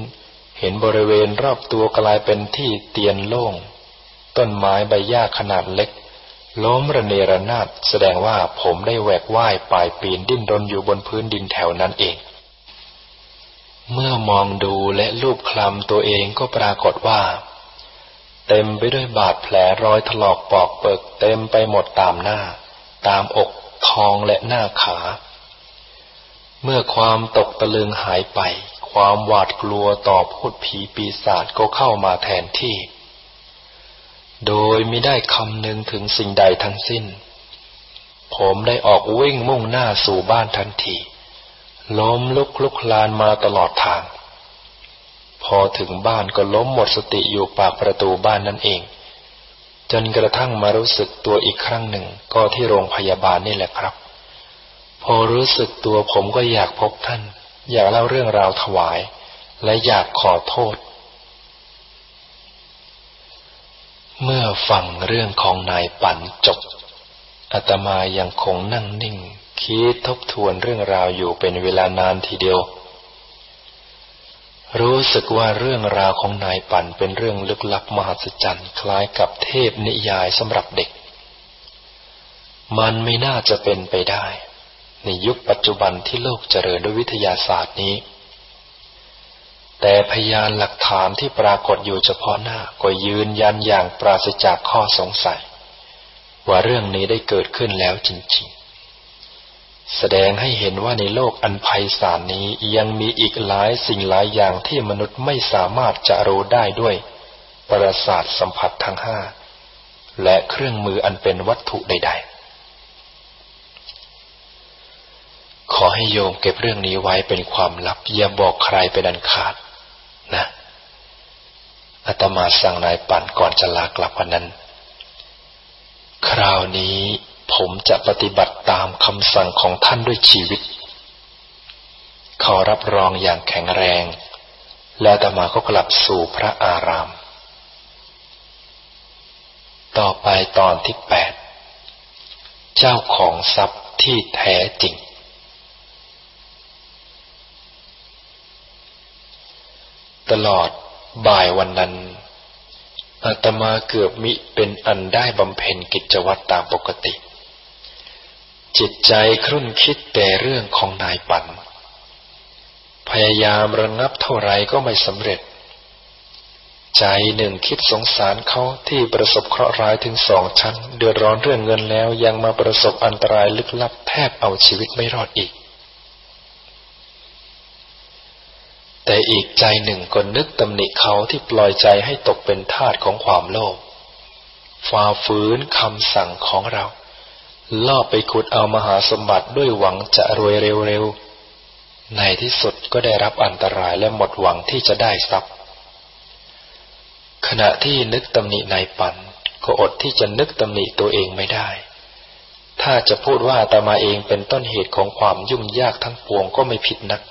Speaker 1: เห็นบริเวณรอบตัวกลายเป็นที่เตียนโล่ง ต้นไม้ใบหญ้าขนาดเล็ก ล้มระเนระนาดแสดงว่าผมได้แหวกว่ายปลายปีนดิ้นรนอยู่บนพื้นดินแถวนั้นเองเมื่อมองดูและลูบคลำตัวเองก็ปรากฏว่า เต็มไปด้วยบาดแผลรอยถลอกปอกเปิกเต็มไปหมดตามหน้า ตามอกท้องและหน้าขา เมื่อความตกตะลึงหายไป ความหวาดกลัวต่อพูดผีปีศาจก็เข้ามาแทนที่ โดยไม่ได้คำนึงถึงสิ่งใดทั้งสิ้น ผมได้ออกวิ่งมุ่งหน้าสู่บ้านทันที ล้มลุกลุกลานมาตลอดทาง พอถึงบ้านก็ล้มหมดสติอยู่ปากประตูบ้านนั่นเอง จนกระทั่งมารู้สึกตัวอีกครั้งหนึ่งก็ที่โรงพยาบาลนี่แหละครับ พอรู้สึกตัวผมก็อยากพบท่าน อยากเล่าเรื่องราวถวาย และอยากขอโทษ เมื่อฟังเรื่องของนายปั่นจบอาตมายังคงนั่งนิ่ง คิดทบทวนเรื่องราวอยู่เป็นเวลานานทีเดียว รู้สึกว่าเรื่องราวของนายปั่นเป็นเรื่องลึกลับมหัศจรรย์ คล้ายกับเทพนิยายสำหรับเด็ก มันไม่น่าจะเป็นไปได้ ในยุคปัจจุบันที่โลกเจริญด้วยวิทยาศาสตร์นี้ แต่พยานหลักฐานที่ปรากฏอยู่เฉพาะหน้าก็ยืนยันอย่างปราศจากข้อสงสัย ว่าเรื่องนี้ได้เกิดขึ้นแล้วจริงๆ แสดงให้เห็นว่าในโลกอันไพศาลนี้ยังมีอีกหลายสิ่งหลายอย่างที่มนุษย์ไม่สามารถจะรู้ได้ด้วยประสาทสัมผัสทั้งห้าและเครื่องมืออันเป็นวัตถุใด ๆ ขอให้โยมเก็บเรื่องนี้ไว้เป็นความลับ อย่าบอกใครเป็นอันขาด นะอาตมาสั่งนายปั่นก่อนจะลากลับวันนั้น คราวนี้ ผมจะปฏิบัติตามคำสั่งของท่านด้วยชีวิต ขอรับรองอย่างแข็งแรง แล้วอาตมาก็กลับสู่พระอาราม ต่อไปตอนที่แปดเจ้าของทรัพย์ที่แท้จริง ตลอดบ่ายวันนั้นอาตมาเกือบมิเป็นอันได้บำเพ็ญกิจวัตรตามปกติ จิตใจครุ่นคิดแต่เรื่องของนายปันพยายามระงับเท่าไรก็ไม่สำเร็จ ใจหนึ่งคิดสงสารเขาที่ประสบเคราะห์ร้ายถึงสองชั้น เดือดร้อนเรื่องเงินแล้วยังมาประสบอันตรายลึกลับแทบเอาชีวิตไม่รอดอีก แต่อีกใจหนึ่งก็นึกตำหนิเขาที่ปล่อยใจให้ตกเป็นทาสของความโลภฝ่าฝืนคำสั่งของเรา ล่อไปขุดเอามหาสมบัติด้วยหวังจะรวยเร็วๆ ในที่สุดก็ได้รับอันตรายและหมดหวังที่จะได้ทรัพย์ ขณะที่นึกตำหนินายปันก็อดที่จะนึกตำหนิตัวเองไม่ได้ ถ้าจะพูดว่าตามาเองเป็นต้นเหตุของความยุ่งยากทั้งปวงก็ไม่ผิดนัก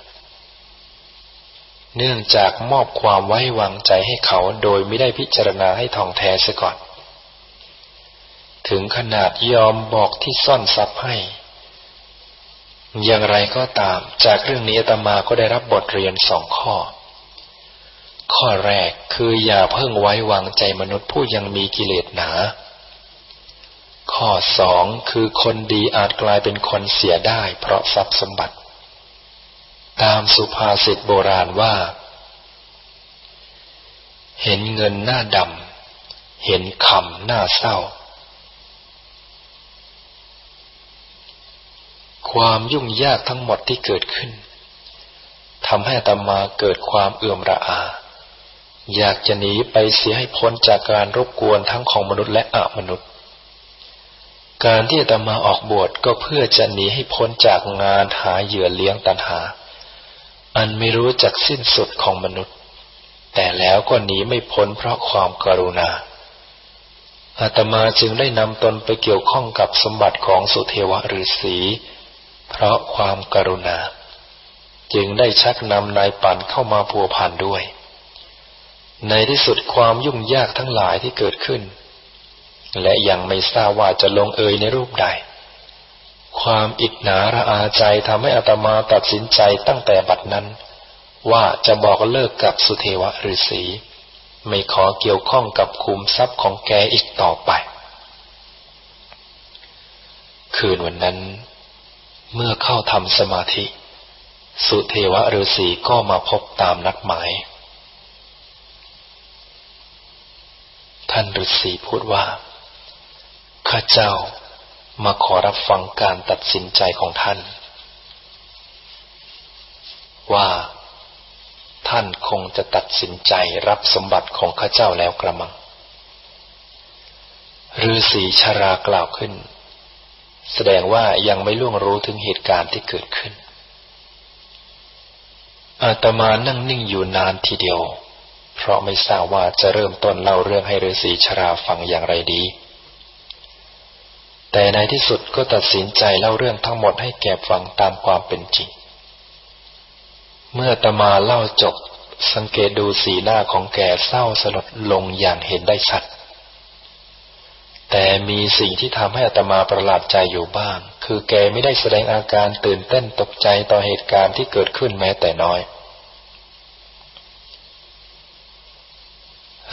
Speaker 1: เนื่องจากมอบความไว้วางใจให้เขาโดยไม่ได้พิจารณาให้ท่องแท้เสียก่อน ถึงขนาดยอมบอกที่ซ่อนทรัพย์ให้ อย่างไรก็ตาม จากเรื่องนี้ตมาก็ได้รับบทเรียนสองข้อ ข้อแรกคืออย่าเพิ่งไว้วางใจมนุษย์ผู้ยังมีกิเลสหนา ข้อสองคือคนดีอาจกลายเป็นคนเสียได้ เพราะทรัพย์สมบัติ ตามสุภาษิตโบราณว่า เห็นเงินหน้าดำเห็นคำหน้าเศร้า ความยุ่งยากทั้งหมดที่เกิดขึ้นทำให้ตมาเกิดความเอื่อมระอา อยากจะหนีไปเสียให้พ้นจากการรบกวนทั้งของมนุษย์และอมนุษย์ การที่ตมาออกบวชก็เพื่อจะหนีให้พ้นจากงานหาเหยื่อเลี้ยงตันหา อันไม่รู้จักสิ้นสุดของมนุษย์ แต่แล้วก็หนีไม่พ้นเพราะความกรุณาอาตมาจึงได้นำตนไปเกี่ยวข้องกับสมบัติของสุเทวะฤาษี เพราะความกรุณา จึงได้ชักนำนายปั่นเข้ามาพัวพันด้วย ในที่สุดความยุ่งยากทั้งหลายที่เกิดขึ้น และยังไม่ทราบว่าจะลงเอยในรูปใด ความอิจฉาระอาใจทำให้อัตมาตัดสินใจตั้งแต่บัดนั้น ว่าจะบอกเลิกกับสุเทวะฤาษีไม่ขอเกี่ยวข้องกับคุมทรัพย์ของแกอีกต่อไป คืนวันนั้น เมื่อเข้าทำสมาธิ สุเทวะฤาษีก็มาพบตามนัดหมาย ท่านฤาษีพูดว่า ข้าเจ้ามาขอรับฟังการตัดสินใจของท่าน ว่า ท่านคงจะตัดสินใจรับสมบัติของข้าเจ้าแล้วกระมังฤาษีชารากล่าวขึ้น แสดงว่ายังไม่ล่วงรู้ถึงเหตุการณ์ที่เกิดขึ้น อาตมานั่งนิ่งอยู่นานทีเดียว เพราะไม่ทราบว่าจะเริ่มต้นเล่าเรื่องให้ฤาษีชราฟังอย่างไรดี แต่ในที่สุดก็ตัดสินใจเล่าเรื่องทั้งหมดให้แก่ฟังตามความเป็นจริง เมื่อตมาเล่าจบสังเกตดูสีหน้าของแกเศร้าสลดลงอย่างเห็นได้ชัด แต่มีสิ่งที่ทำให้อัตมาประหลาดใจอยู่บ้าง คือแกไม่ได้แสดงอาการตื่นเต้นตกใจต่อเหตุการณ์ที่เกิดขึ้นแม้แต่น้อย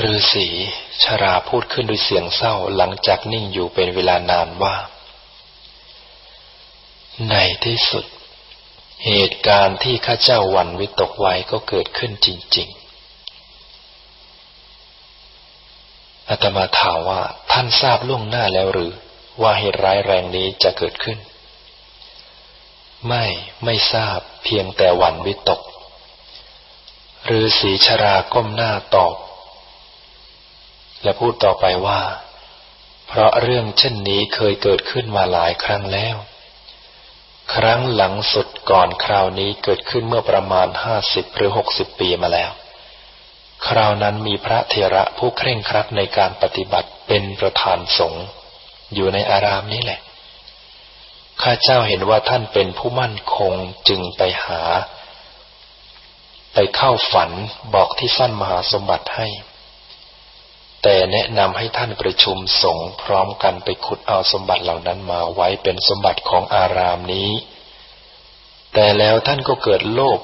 Speaker 1: ฤาษีชราพูดขึ้นด้วยเสียงเศร้าหลังจากนิ่งอยู่เป็นเวลานานว่า ในที่สุด เหตุการณ์ที่ข้าเจ้าวันวิตกไว้ก็เกิดขึ้นจริง อาตมาถามว่าท่านทราบล่วงหน้าแล้วหรือ ว่าเหตุร้ายแรงนี้จะเกิดขึ้น ไม่ไม่ทราบเพียงแต่หวั่นวิตกฤาษีชราก้มหน้าตอบ และพูดต่อไปว่า เพราะเรื่องเช่นนี้เคยเกิดขึ้นมาหลายครั้งแล้ว ครั้งหลังสุดก่อนคราวนี้เกิดขึ้นเมื่อประมาณห้าสิบหรือหกสิบปีมาแล้ว คราวนั้นมีพระเถระผู้เคร่งครัดในการปฏิบัติเป็นประธานสงฆ์อยู่ในอารามนี้แหละ ข้าเจ้าเห็นว่าท่านเป็นผู้มั่นคงจึงไปหา ไปเข้าฝันบอกที่สั้นมหาสมบัติให้ แต่แนะนำให้ท่านประชุมสงฆ์พร้อมกันไปขุดเอาสมบัติเหล่านั้นมาไว้เป็นสมบัติของอารามนี้ แต่แล้วท่านก็เกิดโลภ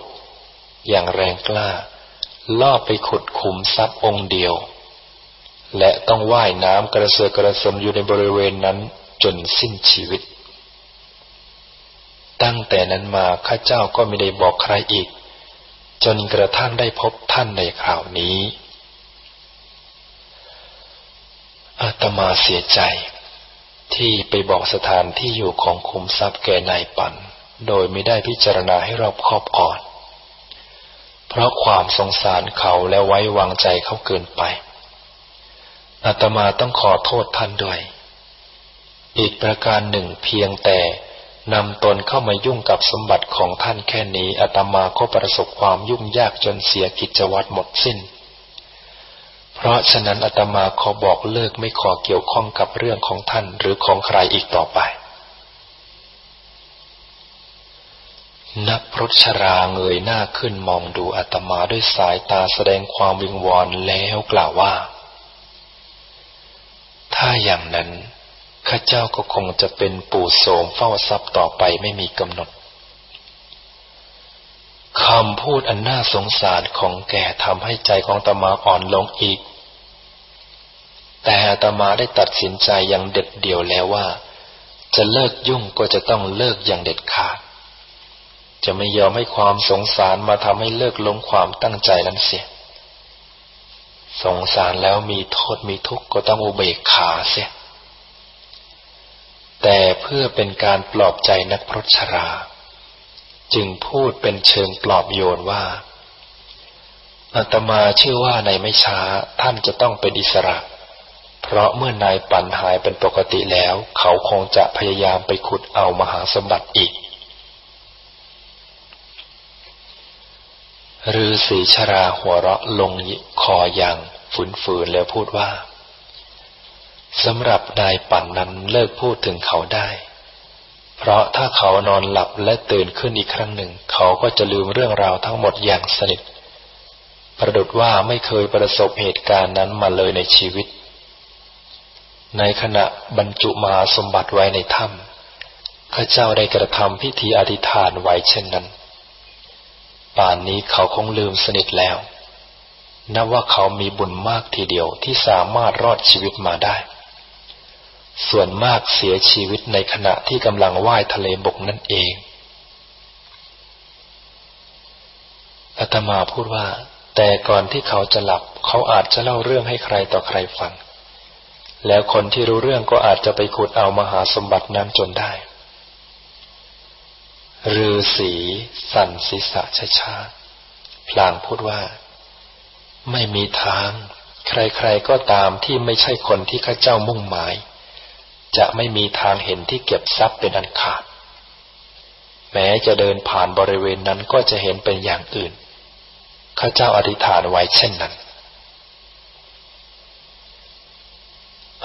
Speaker 1: อย่างแรงกล้า ล่อไปขุดขุมทรัพย์องค์เดียว และต้องว่ายน้ำกระเสือกระสมอยู่ในบริเวณนั้นจนสิ้นชีวิต ตั้งแต่นั้นมาข้าเจ้าก็ไม่ได้บอกใครอีก จนกระทั่งได้พบท่านในคราวนี้อาตมาเสียใจ ที่ไปบอกสถานที่อยู่ของคุมทรัพย์แก่นายปัน โดยไม่ได้พิจารณาให้รอบคอบก่อน เพราะความสงสารเขาและไว้วางใจเขาเกินไปอาตมาต้องขอโทษท่านด้วย อีกประการหนึ่งเพียงแต่นำตนเข้ามายุ่งกับสมบัติของท่านแค่นี้อาตมาก็ประสบความยุ่งยากจนเสียกิจวัตรหมดสิ้น เพราะฉะนั้นอาตมาขอบอกเลิกไม่ขอเกี่ยวข้องกับเรื่องของท่านหรือของใครอีกต่อไป นักพรตชราเงยหน้าขึ้นมองดูอาตมาด้วยสายตาแสดงความวิงวอนแล้วกล่าวว่า ถ้าอย่างนั้นข้าเจ้าก็คงจะเป็นปู่โสมเฝ้าทรัพย์ต่อไปไม่มีกำหนดคำพูดอันน่าสงสารของแกทำให้ใจของตมาอ่อนลงอีก แต่ตมาได้ตัดสินใจอย่างเด็ดเดี่ยวแล้วว่า จะเลิกยุ่งก็จะต้องเลิกอย่างเด็ดขาด จะไม่ยอมให้ความสงสารมาทำให้เลิกลงความตั้งใจนั้นเสีย สงสารแล้วมีโทษมีทุกข์ก็ต้องอุเบกขาเสีย แต่เพื่อเป็นการปลอบใจนักพรตชรา จึงพูดเป็นเชิงปลอบโยนว่าอาตมาเชื่อว่าในไม่ช้าท่านจะต้องเป็นอิสระ เพราะเมื่อนายปันหายเป็นปกติแล้ว เขาคงจะพยายามไปขุดเอามหาสมบัติอีก ฤาษีชราหัวเราะลงคออย่างฝืนๆแล้วพูดว่าสำหรับนายปั่นนั้นเลิกพูดถึงเขาได้ เพราะถ้าเขานอนหลับและตื่นขึ้นอีกครั้งหนึ่ง เขาก็จะลืมเรื่องราวทั้งหมดอย่างสนิท ประดุดว่าไม่เคยประสบเหตุการณ์นั้นมาเลยในชีวิต ในขณะบรรจุมาสมบัติไว้ในถ้ำข้าเจ้าได้กระทำพิธีอธิษฐานไว้เช่นนั้น ป่านนี้เขาคงลืมสนิทแล้ว นับว่าเขามีบุญมากทีเดียวที่สามารถรอดชีวิตมาได้ ส่วนมากเสียชีวิตในขณะที่กำลังว่ายทะเลบกนั่นเองอาตมาพูดว่า แต่ก่อนที่เขาจะหลับ เขาอาจจะเล่าเรื่องให้ใครต่อใครฟัง แล้วคนที่รู้เรื่องก็อาจจะไปขุดเอามหาสมบัตินั้นจนได้ ฤาษีสั่นศีรษะช้าๆพลางพูดว่า ไม่มีทาง ใครๆก็ตามที่ไม่ใช่คนที่ข้าเจ้ามุ่งหมาย จะไม่มีทางเห็นที่เก็บทรัพย์เป็นอันขาด แม้จะเดินผ่านบริเวณนั้นก็จะเห็นเป็นอย่างอื่นข้าเจ้าอธิษฐานไว้เช่นนั้น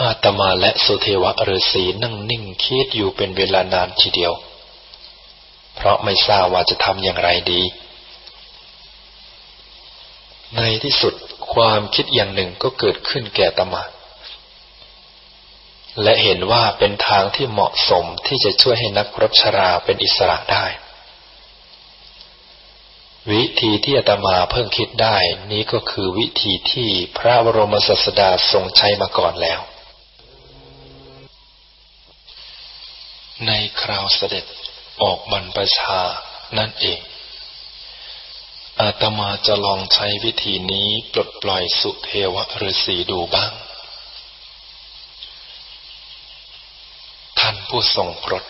Speaker 1: อาตมาและสุเทวะฤาษีนั่งนิ่งคิดอยู่เป็นเวลานานทีเดียว เพราะไม่ทราบว่าจะทำอย่างไรดี ในที่สุดความคิดอย่างหนึ่งก็เกิดขึ้นแก่ตมา และเห็นว่าเป็นทางที่เหมาะสมที่จะช่วยให้นักรบชราเป็นอิสระได้ วิธีที่อาตมาเพิ่งคิดได้นี้ก็คือวิธีที่พระบรมศาสดาทรงใช้มาก่อนแล้ว ในคราวเสด็จ ออกบรรพชานั่นเอง อาตมาจะลองใช้วิธีนี้ปลดปล่อยสุเทวฤาษีดูบ้าง ท่านผู้ทรงพรต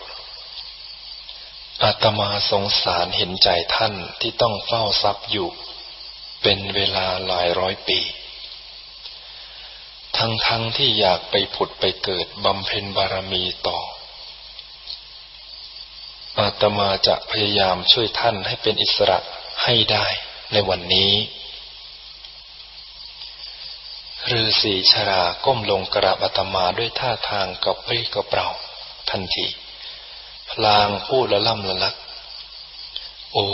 Speaker 1: อาตมาสงสารเห็นใจท่านที่ต้องเฝ้าทรัพย์อยู่ เป็นเวลาหลายร้อยปี ทั้งทั้งที่อยากไปผุดไปเกิดบำเพ็ญบารมีต่อ อาตมาจะพยายามช่วยท่านให้เป็นอิสระให้ได้ในวันนี้ฤาษีชราก้มลงกราบอาตมาด้วยท่าทางกับเปรี้กระเปร่า ทันทีพลางพูดละล่ำละลัก โอ้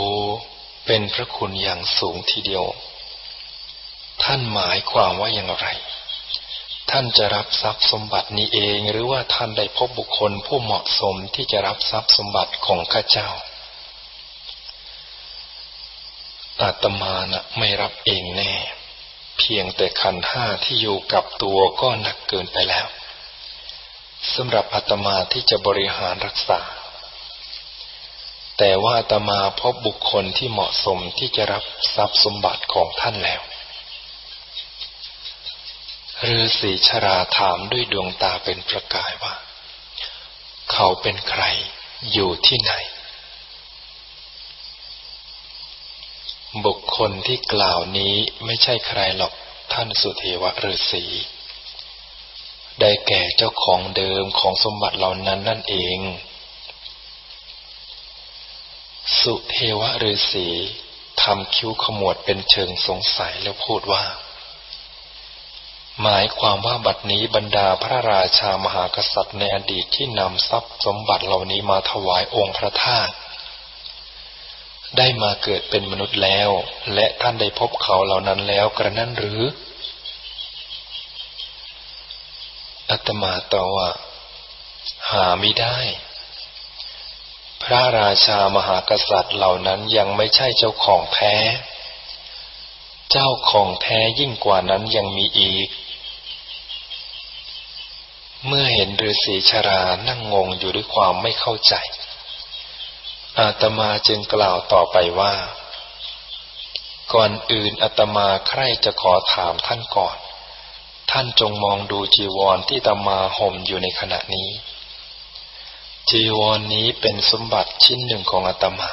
Speaker 1: เป็นพระคุณอย่างสูงทีเดียว ท่านหมายความว่าอย่างไร ท่านจะรับทรัพย์สมบัตินี้เอง หรือว่าท่านได้พบบุคคลผู้เหมาะสมที่จะรับทรัพย์สมบัติของข้าเจ้า อาตมานะไม่รับเองแน่ เพียงแต่ขันห้าที่อยู่กับตัวก็หนักเกินไปแล้วสำหรับอาตมาที่จะบริหารรักษา แต่ว่าอาตมาพบบุคคลที่เหมาะสมที่จะรับทรัพย์สมบัติของท่านแล้ว ฤาษีชราถามด้วยดวงตาเป็นประกายว่า เขาเป็นใครอยู่ที่ไหน บุคคลที่กล่าวนี้ไม่ใช่ใครหรอกท่านสุเทวฤาษีได้แก่เจ้าของเดิมของสมบัติเหล่านั้นนั่นเอง สุเทวฤาษีทำคิ้วขมวดเป็นเชิงสงสัยแล้วพูดว่า หมายความว่าบัดนี้บรรดาพระราชามหากษัตริย์ในอดีตที่นำทรัพย์สมบัติเหล่านี้มาถวายองค์พระธาตุได้มาเกิดเป็นมนุษย์แล้ว และท่านได้พบเขาเหล่านั้นแล้วกระนั้นหรืออัตมาตอบว่าหาไม่ได้ พระราชามหากษัตริย์เหล่านั้นยังไม่ใช่เจ้าของแท้ เจ้าของแท้ยิ่งกว่านั้นยังมีอีก เมื่อเห็นฤาษีชารานั่งงงอยู่ด้วยความไม่เข้าใจ อาตมาจึงกล่าวต่อไปว่า ก่อนอื่นอาตมาใคร่จะขอถามท่านก่อน ท่านจงมองดูจีวรที่ตมาห่มอยู่ในขณะนี้ จีวรนนี้เป็นสมบัติชิ้นหนึ่งของอาตมา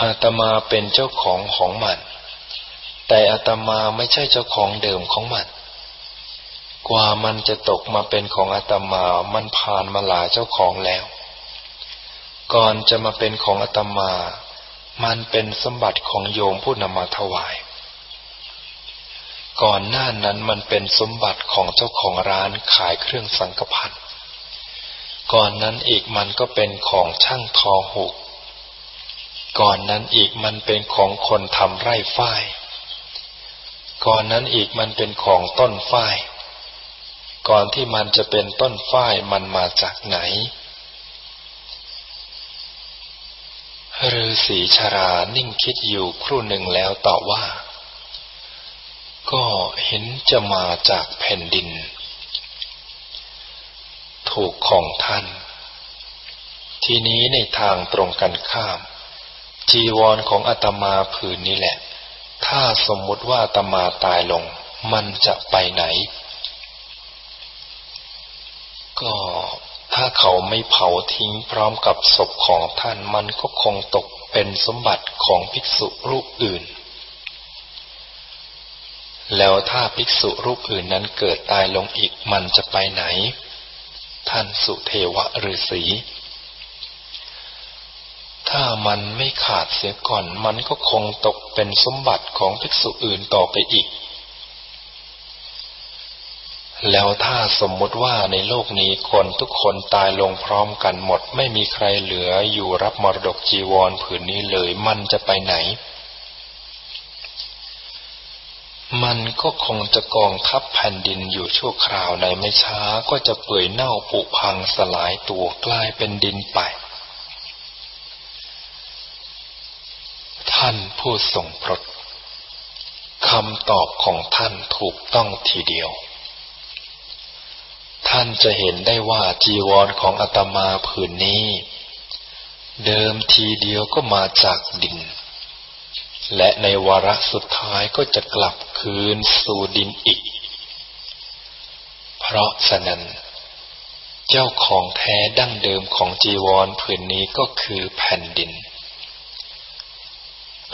Speaker 1: อาตมาเป็นเจ้าของของมัน แต่อาตมาไม่ใช่เจ้าของเดิมของมัน กว่ามันจะตกมาเป็นของอาตมา มันผ่านมาหลายเจ้าของแล้ว ก่อนจะมาเป็นของอาตมา มันเป็นสมบัติของโยมผู้นำมาถวาย ก่อนหน้านั้นมันเป็นสมบัติของเจ้าของร้านขายเครื่องสังกพันก่อนนั้นอีกมันก็เป็นของช่างทอหุก ก่อนนั้นอีกมันเป็นของคนทำไร่ฝ้าย ก่อนนั้นอีกมันเป็นของต้นฝ้าย ก่อนที่มันจะเป็นต้นฝ้ายมันมาจากไหนฤาษีชารานิ่งคิดอยู่ครู่หนึ่งแล้วตอบว่า ก็เห็นจะมาจากแผ่นดิน ถูกของท่าน ทีนี้ในทางตรงกันข้าม จีวรของอาตมาผืนนี้แหละ ถ้าสมมุติว่าอาตมาตายลง มันจะไปไหน ก็ถ้าเขาไม่เผาทิ้งพร้อมกับศพของท่านมันก็คงตกเป็นสมบัติของภิกษุรูปอื่น แล้วถ้าภิกษุรูปอื่นนั้นเกิดตายลงอีกมันจะไปไหน ท่านสุเทวะฤาษีถ้ามันไม่ขาดเสียก่อนมันก็คงตกเป็นสมบัติของภิกษุอื่นต่อไปอีก แล้วถ้าสมมุติว่าในโลกนี้คนทุกคนตายลงพร้อมกันหมด ไม่มีใครเหลืออยู่รับมรดกจีวรผืนนี้เลยมันจะไปไหน มันก็คงจะกองทับแผ่นดินอยู่ชั่วคราวในไม่ช้าก็จะเปื่อยเน่าผุพังสลายตัวกลายเป็นดินไป ท่านผู้ทรงพรตคำตอบของท่านถูกต้องทีเดียว ท่านจะเห็นได้ว่าจีวรของอาตมาผืนนี้ เดิมทีเดียวก็มาจากดิน และในวาระสุดท้ายก็จะกลับคืนสู่ดินอีก เพราะฉะนั้น เจ้าของแท้ดั้งเดิมของจีวรผืนนี้ก็คือแผ่นดิน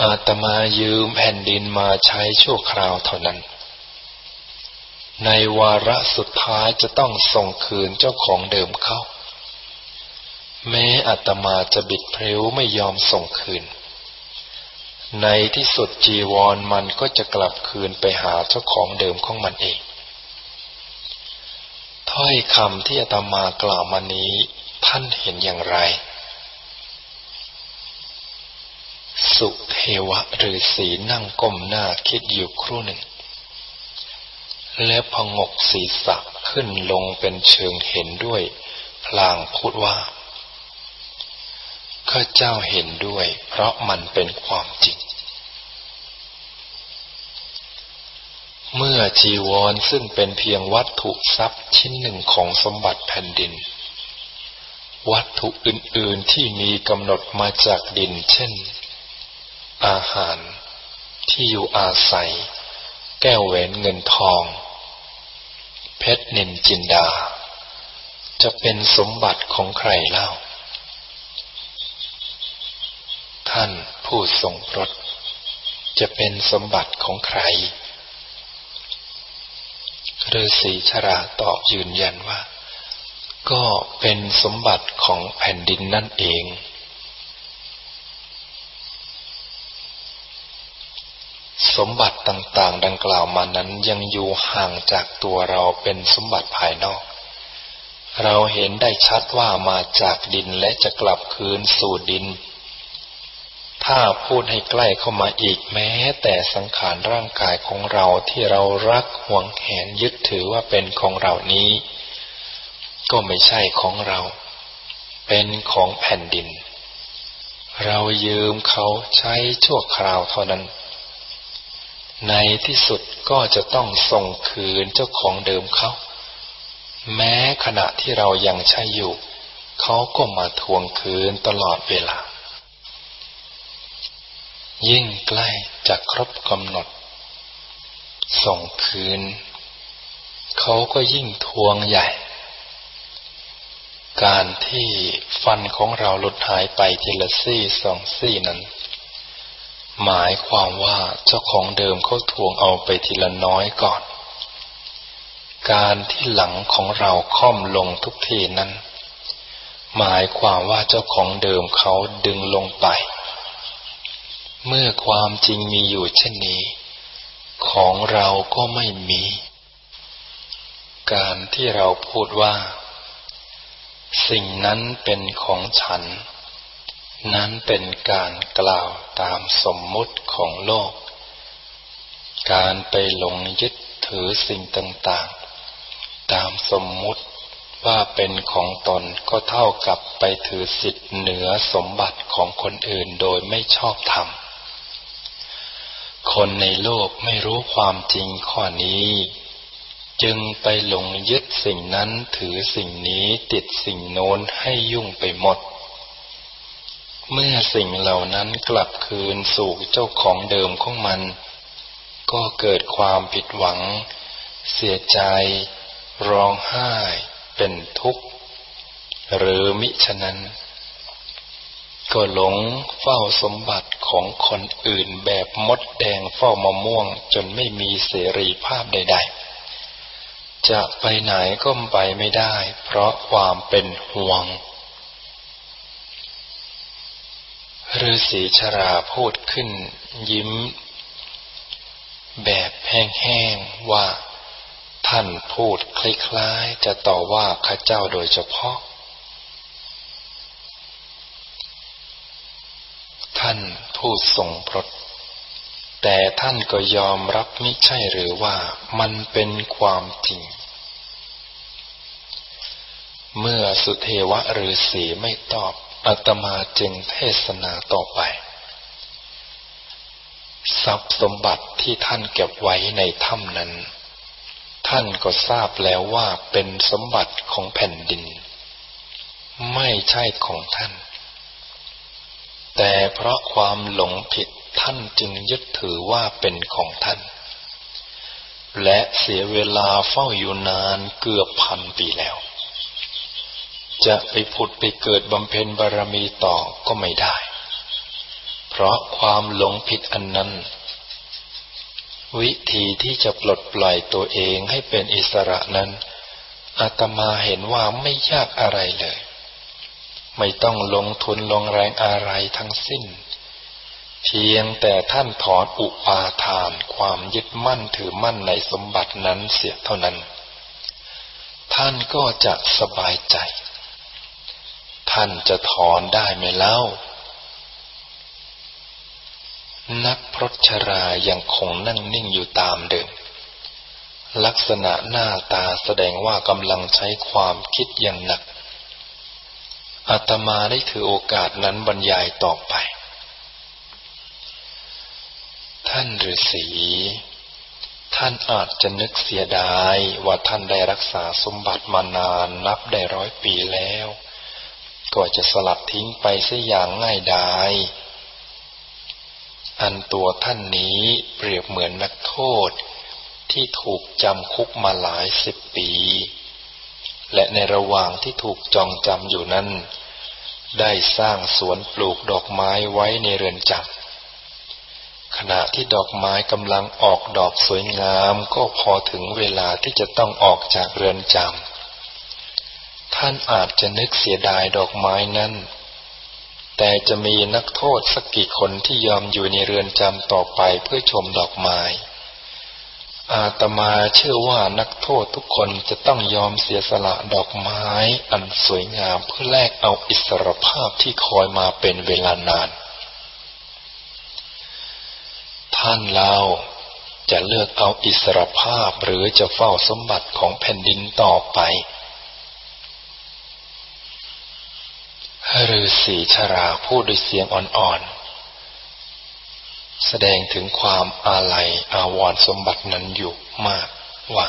Speaker 1: อาตมายืมแผ่นดินมาใช้ชั่วคราวเท่านั้น ในวาระสุดท้ายจะต้องส่งคืนเจ้าของเดิมเข้า แม้อาตมาจะบิดเพริ้วไม่ยอมส่งคืน ในที่สุดจีวรมันก็จะกลับคืนไปหาเจ้าของเดิมของมันเอง ถ้อยคำที่อาตมากล่าวมานี้ท่านเห็นอย่างไร สุเทวะหรือสีนั่งก้มหน้าคิดอยู่ครู่หนึ่ง และพงกศีรษะขึ้นลงเป็นเชิงเห็นด้วย พลางพูดว่าข้าเจ้าเห็นด้วย เพราะมันเป็นความจริง เมื่อจีวรซึ่งเป็นเพียงวัตถุทรัพย์ชิ้นหนึ่งของสมบัติแผ่นดิน วัตถุอื่น ๆที่มีกำหนดมาจากดิน เช่น อาหารที่อยู่อาศัย แก้วแหวนเงินทอง เพชรนินจินดา จะเป็นสมบัติของใครเล่า ท่านผู้ทรงรถจะเป็นสมบัติของใครฤาษีชราตอบยืนยันว่า ก็เป็นสมบัติของแผ่นดินนั่นเอง สมบัติต่างๆ ดังกล่าวมานั้นยังอยู่ห่างจากตัวเราเป็นสมบัติภายนอก เราเห็นได้ชัดว่ามาจากดินและจะกลับคืนสู่ดิน ถ้าพูดให้ใกล้เข้ามาอีกแม้ แต่สังขารร่างกายของเราที่เรารักห่วงแหนยึดถือว่าเป็นของเรานี้ ก็ไม่ใช่ของเรา เป็นของแผ่นดิน เรายืมเขาใช้ชั่วคราวเท่านั้น ในที่สุดก็จะต้องส่งคืนเจ้าของเดิมเขา แม้ขณะที่เรายังใช้อยู่ เขาก็มาทวงคืนตลอดเวลา ยิ่งใกล้จะครบกำหนด ส่งคืน เขาก็ยิ่งทวงใหญ่ การที่ฟันของเราหลุดหายไปทีละซี่สองซี่นั้น หมายความว่าเจ้าของเดิมเขาทวงเอาไปทีละน้อยก่อน การที่หลังของเราค่อมลงทุกทีนั้น หมายความว่าเจ้าของเดิมเขาดึงลงไป เมื่อความจริงมีอยู่เช่นนี้ ของเราก็ไม่มี การที่เราพูดว่า สิ่งนั้นเป็นของฉัน นั้นเป็นการกล่าวตามสมมุติของโลก การไปหลงยึดถือสิ่งต่างๆ ตามสมมุติว่าเป็นของตนก็เท่ากับไปถือสิทธิ์เหนือสมบัติของคนอื่นโดยไม่ชอบธรรม คนในโลกไม่รู้ความจริงข้อนี้ จึงไปหลงยึดสิ่งนั้นถือสิ่งนี้ติดสิ่งโน้นให้ยุ่งไปหมด เมื่อสิ่งเหล่านั้นกลับคืนสู่เจ้าของเดิมของมัน ก็เกิดความผิดหวัง เสียใจ ร้องไห้ เป็นทุกข์ หรือมิฉะนั้น ก็หลงเฝ้าสมบัติของคนอื่นแบบมดแดงเฝ้ามะม่วงจนไม่มีเสรีภาพใด ๆ จะไปไหนก็ไปไม่ได้ เพราะความเป็นห่วง ฤาษีชราพูดขึ้น ยิ้ม แบบแห้งๆว่า ท่านพูดคล้ายๆ จะต่อว่าข้าเจ้าโดยเฉพาะ ท่านผู้ทรงพรตแต่ท่านก็ยอมรับมิใช่หรือว่ามันเป็นความจริง เมื่อสุเทวะฤาษีไม่ตอบ อาตมาจึงเทศนาต่อไป ทรัพย์สมบัติที่ท่านเก็บไว้ในถ้ำนั้น ท่านก็ทราบแล้วว่าเป็นสมบัติของแผ่นดิน ไม่ใช่ของท่าน แต่เพราะความหลงผิดท่านจึงยึดถือว่าเป็นของท่าน และเสียเวลาเฝ้าอยู่นานเกือบพันปีแล้ว จะไปผุดไปเกิดบำเพ็ญบารมีต่อก็ไม่ได้ เพราะความหลงผิดอันนั้น วิธีที่จะปลดปล่อยตัวเองให้เป็นอิสระนั้นอาตมาเห็นว่าไม่ยากอะไรเลย ไม่ต้องลงทุนลงแรงอะไรทั้งสิ้น เพียงแต่ท่านถอนอุปาทานความยึดมั่นถือมั่นในสมบัตินั้นเสียเท่านั้น ท่านก็จะสบายใจ ท่านจะถอนได้ไหมเล่า นักพรตชรายังคงนั่งนิ่งอยู่ตามเดิม ลักษณะหน้าตาแสดงว่ากำลังใช้ความคิดอย่างหนัก อาตมาได้ถือโอกาสนั้นบรรยายต่อไป ท่านฤาษีท่านอาจจะนึกเสียดายว่าท่านได้รักษาสมบัติมานานนับได้ร้อยปีแล้ว ก็จะสลัดทิ้งไปเสียอย่างง่ายดายอันตัวท่านนี้เปรียบเหมือนนักโทษที่ถูกจำคุกมาหลายสิบปี และในระหว่างที่ถูกจองจำอยู่นั้น ได้สร้างสวนปลูกดอกไม้ไว้ในเรือนจำขณะที่ดอกไม้กำลังออกดอกสวยงามก็พอถึงเวลาที่จะต้องออกจากเรือนจำ ท่านอาจจะนึกเสียดายดอกไม้นั้น แต่จะมีนักโทษสักกี่คนที่ยอมอยู่ในเรือนจำต่อไปเพื่อชมดอกไม้ อาตมาเชื่อว่านักโทษทุกคนจะต้องยอมเสียสละดอกไม้อันสวยงามเพื่อแลกเอาอิสรภาพที่คอยมาเป็นเวลานาน ท่านเราจะเลือกเอาอิสรภาพหรือจะเฝ้าสมบัติของแผ่นดินต่อไป ฤาษีชราพูดด้วยเสียงอ่อนๆ แสดงถึงความอาลัยอาวรสมบัตินั้นอยู่มากว่า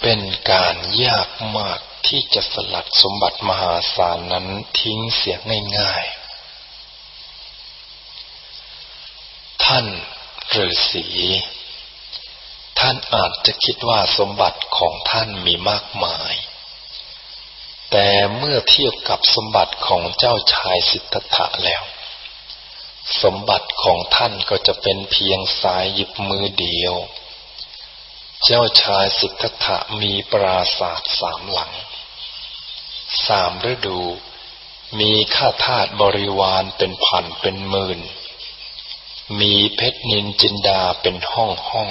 Speaker 1: เป็นการยากมากที่จะสลัดสมบัติมหาศาลนั้นทิ้งเสียง่ายๆ ท่านฤาษีท่านอาจจะคิดว่าสมบัติของท่านมีมากมาย แต่เมื่อเทียบกับสมบัติของเจ้าชายสิทธัตถะแล้ว สมบัติของท่านก็จะเป็นเพียงสายหยิบมือเดียว เจ้าชายสิทธัตถะมีปราศาสตร์สามหลัง สามฤดู มีข้าทาสบริวารเป็นพันเป็นหมื่น มีเพชรนินจินดาเป็นห้องห้อง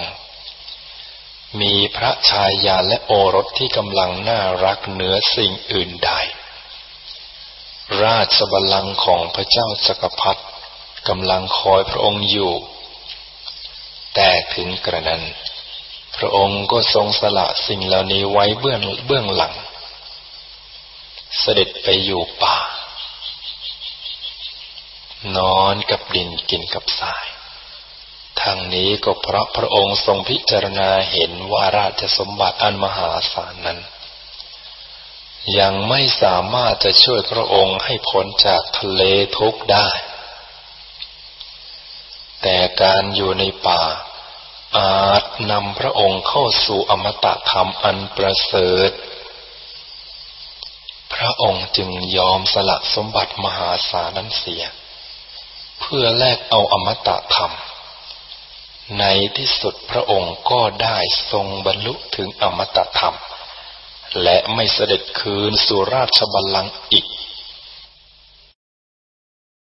Speaker 1: มีพระชายาและโอรสที่กำลังน่ารักเหนือสิ่งอื่นใด ราชบัลลังก์ของพระเจ้าจักรพรรดิกำลังคอยพระองค์อยู่ แต่ถึงกระนั้น พระองค์ก็ทรงสละสิ่งเหล่านี้ไว้เบื้องเบื้องหลัง เสด็จไปอยู่ป่า นอนกับดินกินกับทราย ทางนี้ก็เพราะพระองค์ทรงพิจารณาเห็นว่าราชสมบัติอันมหาศาลนั้น ยังไม่สามารถจะช่วยพระองค์ให้พ้นจากทะเลทุกข์ได้ แต่การอยู่ในป่า อาจนำพระองค์เข้าสู่อมตะธรรมอันประเสริฐ พระองค์จึงยอมสละสมบัติมหาศาลนั้นเสีย เพื่อแลกเอาอมตะธรรม ในที่สุดพระองค์ก็ได้ทรงบรรลุถึงอมตะธรรม และไม่เสด็จคืนสู่ราชบัลลังก์อีก